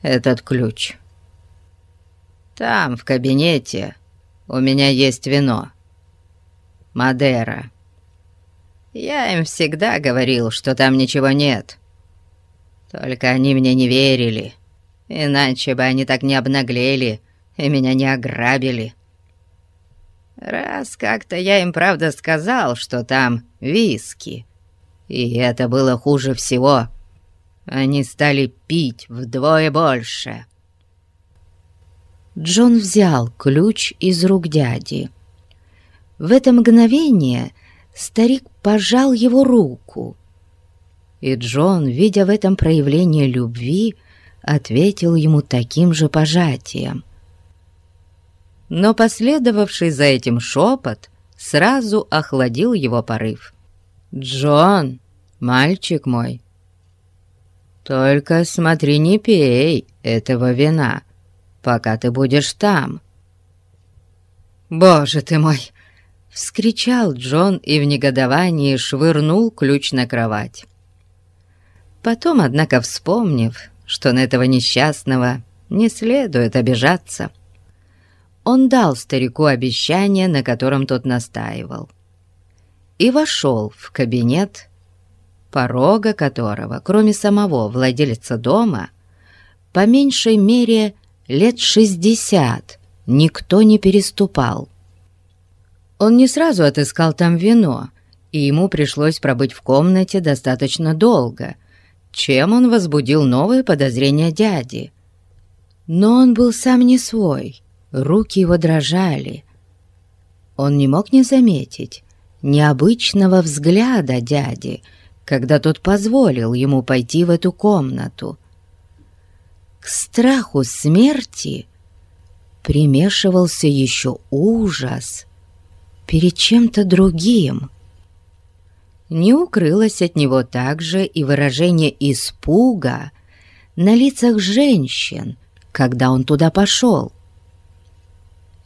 этот ключ». Там, в кабинете, у меня есть вино. Мадера. Я им всегда говорил, что там ничего нет. Только они мне не верили, иначе бы они так не обнаглели и меня не ограбили. Раз как-то я им правда сказал, что там виски, и это было хуже всего. Они стали пить вдвое больше. Джон взял ключ из рук дяди. В это мгновение старик пожал его руку. И Джон, видя в этом проявление любви, ответил ему таким же пожатием. Но последовавший за этим шепот сразу охладил его порыв. «Джон, мальчик мой, только смотри, не пей этого вина» пока ты будешь там». «Боже ты мой!» — вскричал Джон и в негодовании швырнул ключ на кровать. Потом, однако, вспомнив, что на этого несчастного не следует обижаться, он дал старику обещание, на котором тот настаивал, и вошел в кабинет, порога которого, кроме самого владельца дома, по меньшей мере лет шестьдесят никто не переступал. Он не сразу отыскал там вино, и ему пришлось пробыть в комнате достаточно долго, чем он возбудил новые подозрения дяди. Но он был сам не свой, руки его дрожали. Он не мог не заметить необычного взгляда дяди, когда тот позволил ему пойти в эту комнату — к страху смерти примешивался еще ужас перед чем-то другим. Не укрылось от него также и выражение испуга на лицах женщин, когда он туда пошел.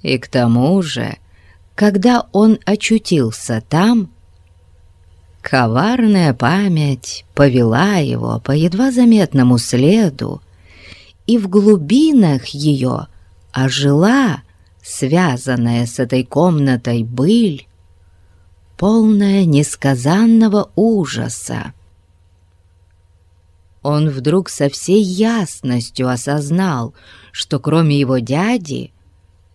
И к тому же, когда он очутился там, коварная память повела его по едва заметному следу и в глубинах ее ожила связанная с этой комнатой быль, полная несказанного ужаса. Он вдруг со всей ясностью осознал, что кроме его дяди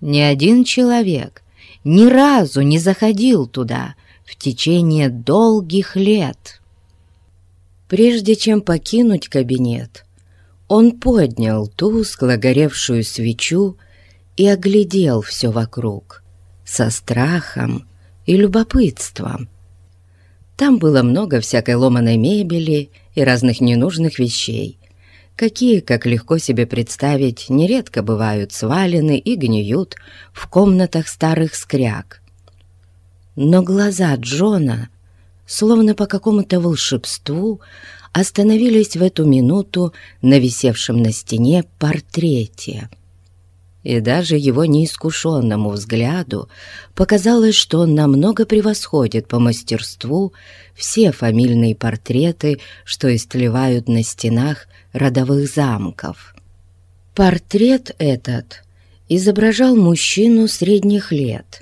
ни один человек ни разу не заходил туда в течение долгих лет. Прежде чем покинуть кабинет, он поднял тускло горевшую свечу и оглядел все вокруг со страхом и любопытством. Там было много всякой ломаной мебели и разных ненужных вещей, какие, как легко себе представить, нередко бывают свалены и гниют в комнатах старых скряг. Но глаза Джона словно по какому-то волшебству, остановились в эту минуту на висевшем на стене портрете. И даже его неискушенному взгляду показалось, что он намного превосходит по мастерству все фамильные портреты, что истлевают на стенах родовых замков. Портрет этот изображал мужчину средних лет.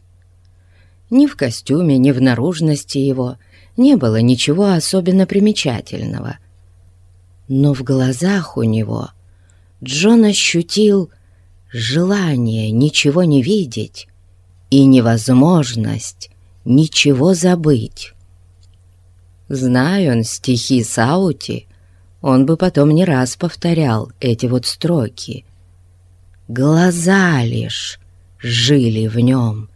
Ни в костюме, ни в наружности его не было ничего особенно примечательного. Но в глазах у него Джон ощутил желание ничего не видеть и невозможность ничего забыть. Зная он стихи Саути, он бы потом не раз повторял эти вот строки. Глаза лишь жили в нем,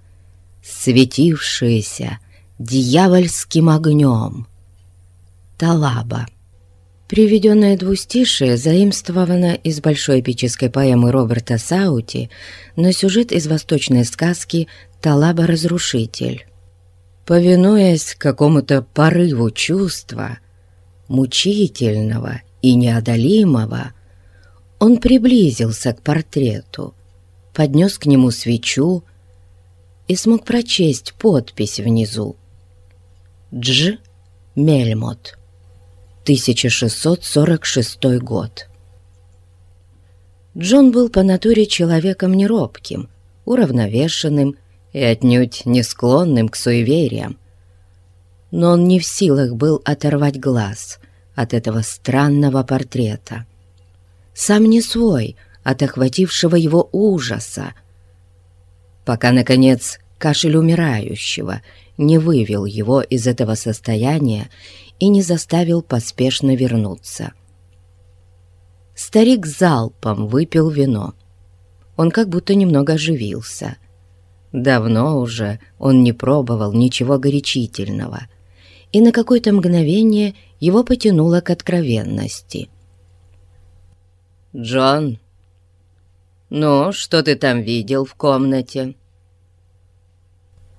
светившиеся дьявольским огнем. Талаба. Приведенное двустишие заимствовано из большой эпической поэмы Роберта Саути, но сюжет из восточной сказки «Талаба-разрушитель». Повинуясь какому-то порыву чувства, мучительного и неодолимого, он приблизился к портрету, поднес к нему свечу и смог прочесть подпись внизу. Дж. Мельмот. 1646 год. Джон был по натуре человеком неробким, уравновешенным и отнюдь не склонным к суевериям. Но он не в силах был оторвать глаз от этого странного портрета. Сам не свой от охватившего его ужаса, пока, наконец, кашель умирающего не вывел его из этого состояния и не заставил поспешно вернуться. Старик залпом выпил вино. Он как будто немного оживился. Давно уже он не пробовал ничего горячительного, и на какое-то мгновение его потянуло к откровенности. «Джон, ну, что ты там видел в комнате?»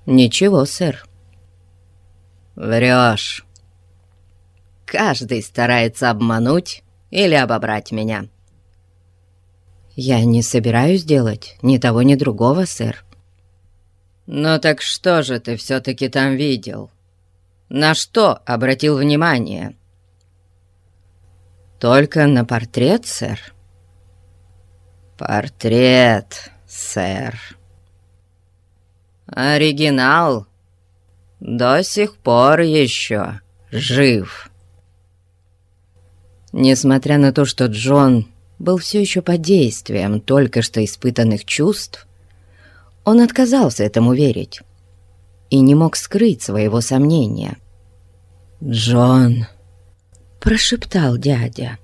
«Ничего, сэр». «Врешь. Каждый старается обмануть или обобрать меня». «Я не собираюсь делать ни того, ни другого, сэр». «Ну так что же ты все-таки там видел? На что обратил внимание?» «Только на портрет, сэр». «Портрет, сэр». «Оригинал до сих пор еще жив». Несмотря на то, что Джон был все еще под действием только что испытанных чувств, он отказался этому верить и не мог скрыть своего сомнения. «Джон!» — прошептал дядя.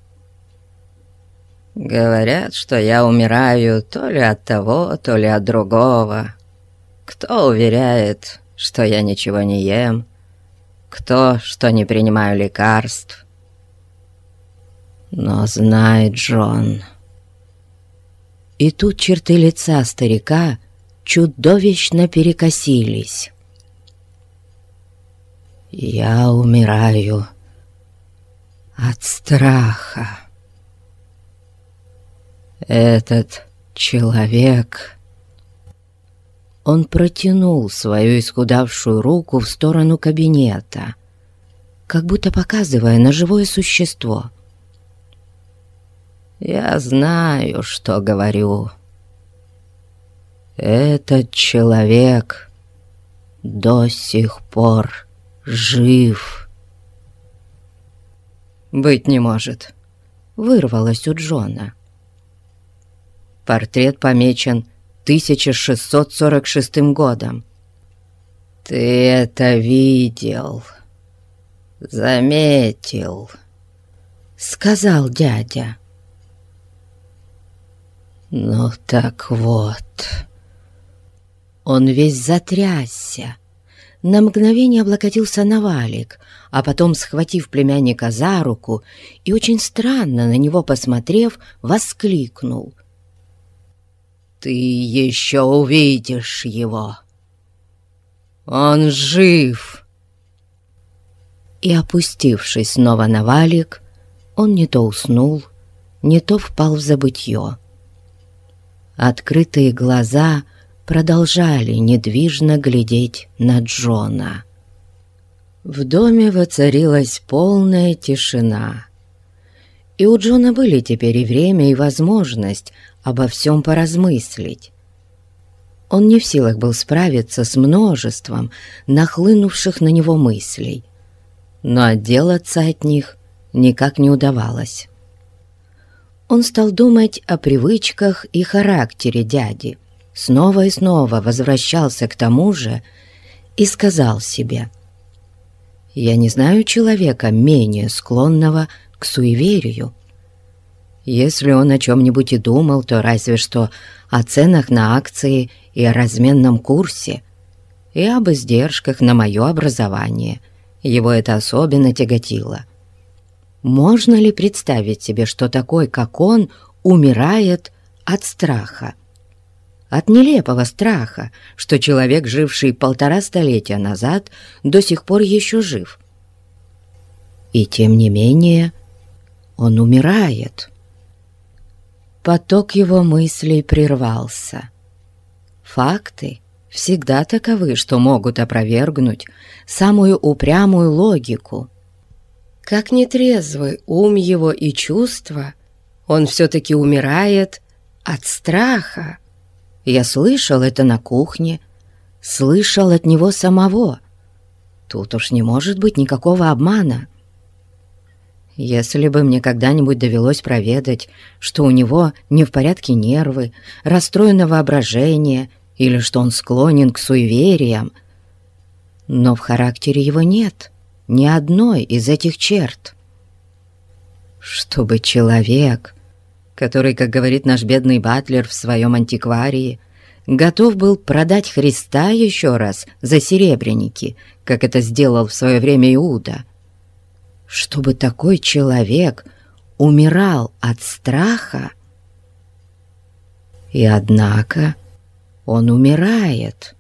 «Говорят, что я умираю то ли от того, то ли от другого. Кто уверяет, что я ничего не ем, кто, что не принимаю лекарств, но знай, Джон... И тут черты лица старика чудовищно перекосились. Я умираю от страха. Этот человек... Он протянул свою исхудавшую руку в сторону кабинета, как будто показывая на живое существо — я знаю, что говорю. Этот человек до сих пор жив. Быть не может. Вырвалось у Джона. Портрет помечен 1646 годом. Ты это видел, заметил, сказал дядя. Ну так вот. Он весь затрясся. На мгновение облокотился на валик, а потом, схватив племянника за руку и очень странно на него посмотрев, воскликнул. «Ты еще увидишь его! Он жив!» И, опустившись снова на валик, он не то уснул, не то впал в забытье. Открытые глаза продолжали недвижно глядеть на Джона. В доме воцарилась полная тишина. И у Джона были теперь и время, и возможность обо всем поразмыслить. Он не в силах был справиться с множеством нахлынувших на него мыслей, но отделаться от них никак не удавалось. Он стал думать о привычках и характере дяди, снова и снова возвращался к тому же и сказал себе, «Я не знаю человека менее склонного к суеверию. Если он о чем-нибудь и думал, то разве что о ценах на акции и о разменном курсе, и об издержках на мое образование. Его это особенно тяготило. Можно ли представить себе, что такой, как он, умирает от страха? От нелепого страха, что человек, живший полтора столетия назад, до сих пор еще жив. И тем не менее он умирает. Поток его мыслей прервался. Факты всегда таковы, что могут опровергнуть самую упрямую логику. Как нетрезвый ум его и чувства, он все-таки умирает от страха. Я слышал это на кухне, слышал от него самого. Тут уж не может быть никакого обмана. Если бы мне когда-нибудь довелось проведать, что у него не в порядке нервы, расстроено воображение или что он склонен к суевериям, но в характере его нет ни одной из этих черт. Чтобы человек, который, как говорит наш бедный батлер в своем антикварии, готов был продать Христа еще раз за серебряники, как это сделал в свое время Иуда — чтобы такой человек умирал от страха. И однако он умирает,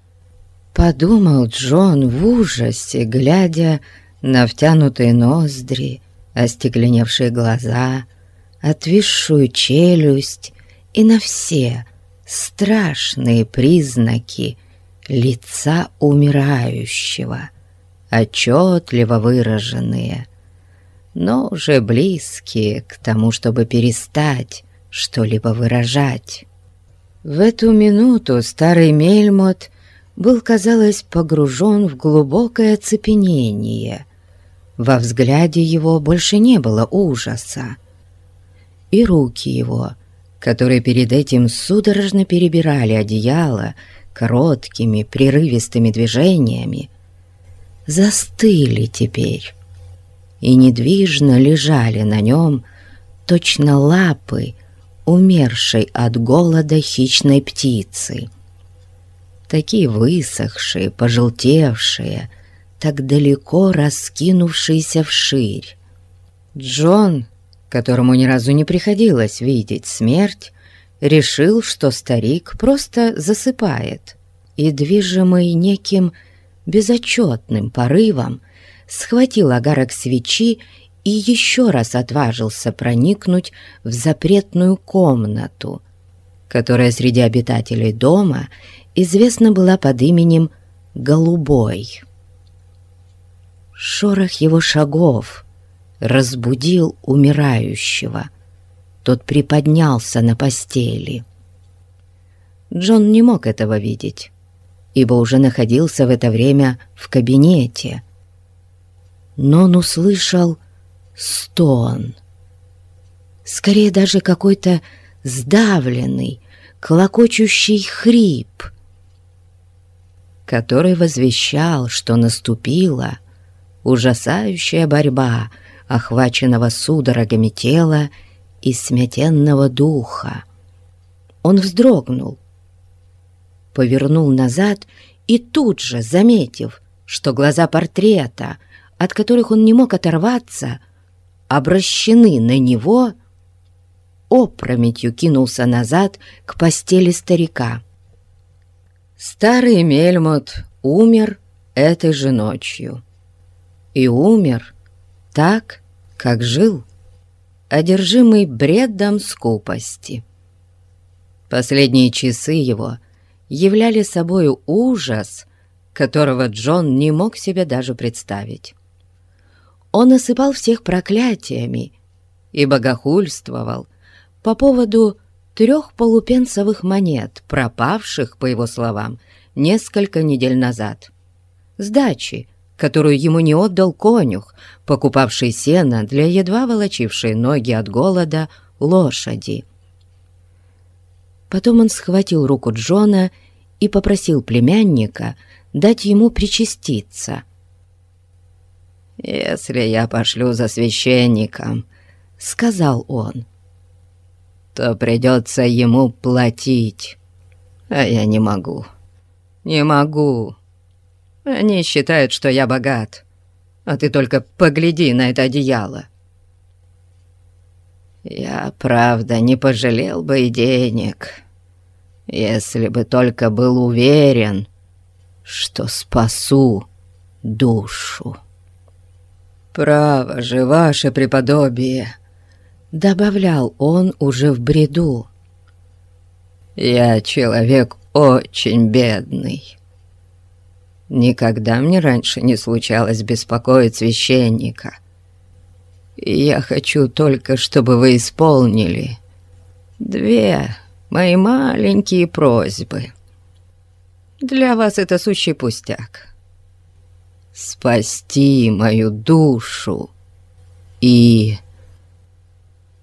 подумал Джон в ужасе, глядя на втянутые ноздри, остекленевшие глаза, отвисшую челюсть и на все страшные признаки лица умирающего, отчетливо выраженные — но уже близкие к тому, чтобы перестать что-либо выражать. В эту минуту старый Мельмот был, казалось, погружен в глубокое оцепенение. Во взгляде его больше не было ужаса. И руки его, которые перед этим судорожно перебирали одеяло короткими, прерывистыми движениями, застыли теперь и недвижно лежали на нем точно лапы умершей от голода хищной птицы. Такие высохшие, пожелтевшие, так далеко раскинувшиеся вширь. Джон, которому ни разу не приходилось видеть смерть, решил, что старик просто засыпает, и, движимый неким безотчетным порывом, схватил огарок свечи и еще раз отважился проникнуть в запретную комнату, которая среди обитателей дома известна была под именем «Голубой». Шорох его шагов разбудил умирающего. Тот приподнялся на постели. Джон не мог этого видеть, ибо уже находился в это время в кабинете, но он услышал стон. Скорее даже какой-то сдавленный, клокочущий хрип, который возвещал, что наступила ужасающая борьба охваченного судорогами тела и смятенного духа. Он вздрогнул, повернул назад и тут же, заметив, что глаза портрета — от которых он не мог оторваться, обращены на него, опрометью кинулся назад к постели старика. Старый Мельмот умер этой же ночью. И умер так, как жил, одержимый бредом скупости. Последние часы его являли собою ужас, которого Джон не мог себе даже представить. Он осыпал всех проклятиями и богохульствовал по поводу трех полупенсовых монет, пропавших, по его словам, несколько недель назад. Сдачи, которую ему не отдал конюх, покупавший сено для едва волочившей ноги от голода лошади. Потом он схватил руку Джона и попросил племянника дать ему причаститься. «Если я пошлю за священником», — сказал он, — «то придется ему платить, а я не могу, не могу». Они считают, что я богат. А ты только погляди на это одеяло. Я, правда, не пожалел бы и денег, если бы только был уверен, что спасу душу. «Право же, ваше преподобие!» — добавлял он уже в бреду. «Я человек очень бедный. Никогда мне раньше не случалось беспокоить священника. я хочу только, чтобы вы исполнили две мои маленькие просьбы. Для вас это сущий пустяк. Спасти мою душу и...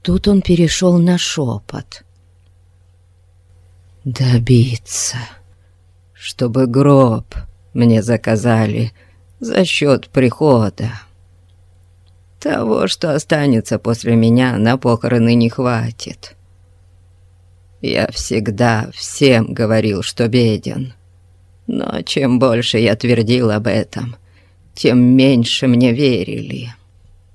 Тут он перешел на шепот. Добиться, чтобы гроб мне заказали за счет прихода. Того, что останется после меня, на похороны не хватит. Я всегда всем говорил, что беден. Но чем больше я твердил об этом, тем меньше мне верили.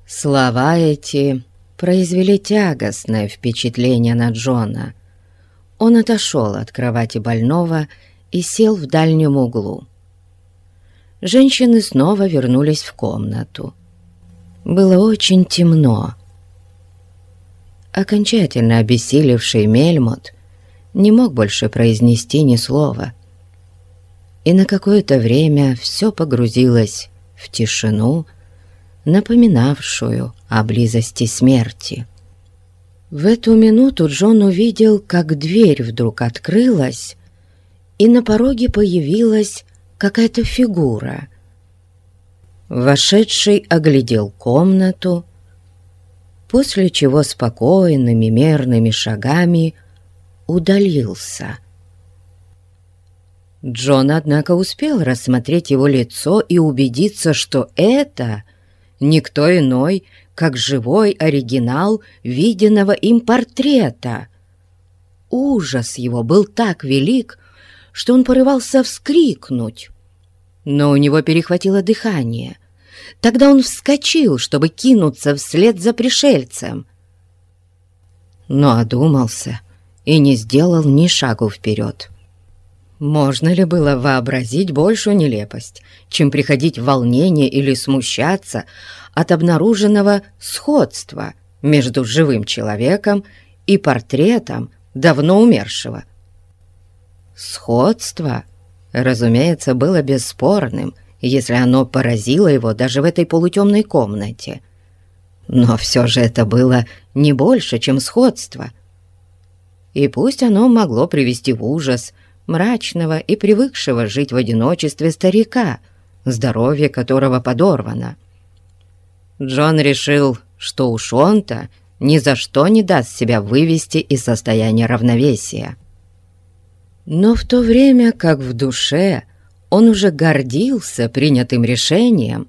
Слова эти произвели тягостное впечатление на Джона. Он отошел от кровати больного и сел в дальнем углу женщины снова вернулись в комнату. Было очень темно. Окончательно обессилевший Мельмот не мог больше произнести ни слова. И на какое-то время все погрузилось в тишину, напоминавшую о близости смерти. В эту минуту Джон увидел, как дверь вдруг открылась, и на пороге появилась какая-то фигура. Вошедший оглядел комнату, после чего спокойными мерными шагами удалился. Джон, однако, успел рассмотреть его лицо и убедиться, что это никто иной, как живой оригинал виденного им портрета. Ужас его был так велик, что он порывался вскрикнуть но у него перехватило дыхание. Тогда он вскочил, чтобы кинуться вслед за пришельцем. Но одумался и не сделал ни шагу вперед. Можно ли было вообразить большую нелепость, чем приходить в волнение или смущаться от обнаруженного сходства между живым человеком и портретом давно умершего? Сходство — разумеется, было бесспорным, если оно поразило его даже в этой полутемной комнате. Но все же это было не больше, чем сходство. И пусть оно могло привести в ужас мрачного и привыкшего жить в одиночестве старика, здоровье которого подорвано. Джон решил, что уж он-то ни за что не даст себя вывести из состояния равновесия. Но в то время как в душе он уже гордился принятым решением,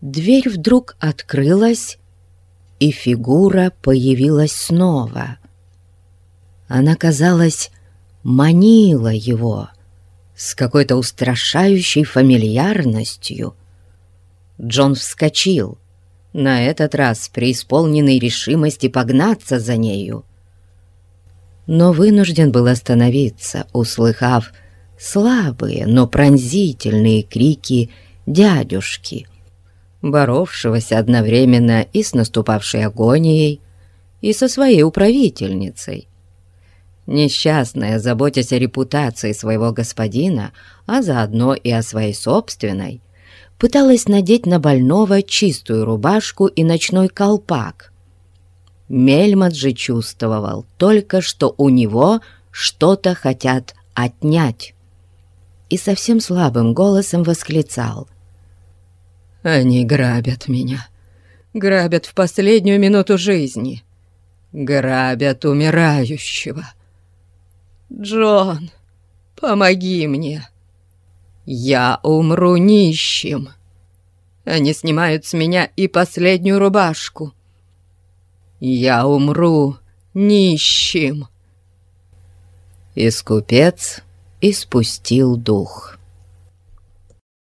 дверь вдруг открылась, и фигура появилась снова. Она, казалось, манила его с какой-то устрашающей фамильярностью. Джон вскочил, на этот раз преисполненный решимости погнаться за нею но вынужден был остановиться, услыхав слабые, но пронзительные крики дядюшки. боровшегося одновременно и с наступавшей агонией, и со своей управительницей. Несчастная, заботясь о репутации своего господина, а заодно и о своей собственной, пыталась надеть на больного чистую рубашку и ночной колпак. Мельмот же чувствовал только, что у него что-то хотят отнять. И совсем слабым голосом восклицал. «Они грабят меня, грабят в последнюю минуту жизни, грабят умирающего. Джон, помоги мне!» Я умру нищим. Они снимают с меня и последнюю рубашку. Я умру нищим. Искупец испустил дух.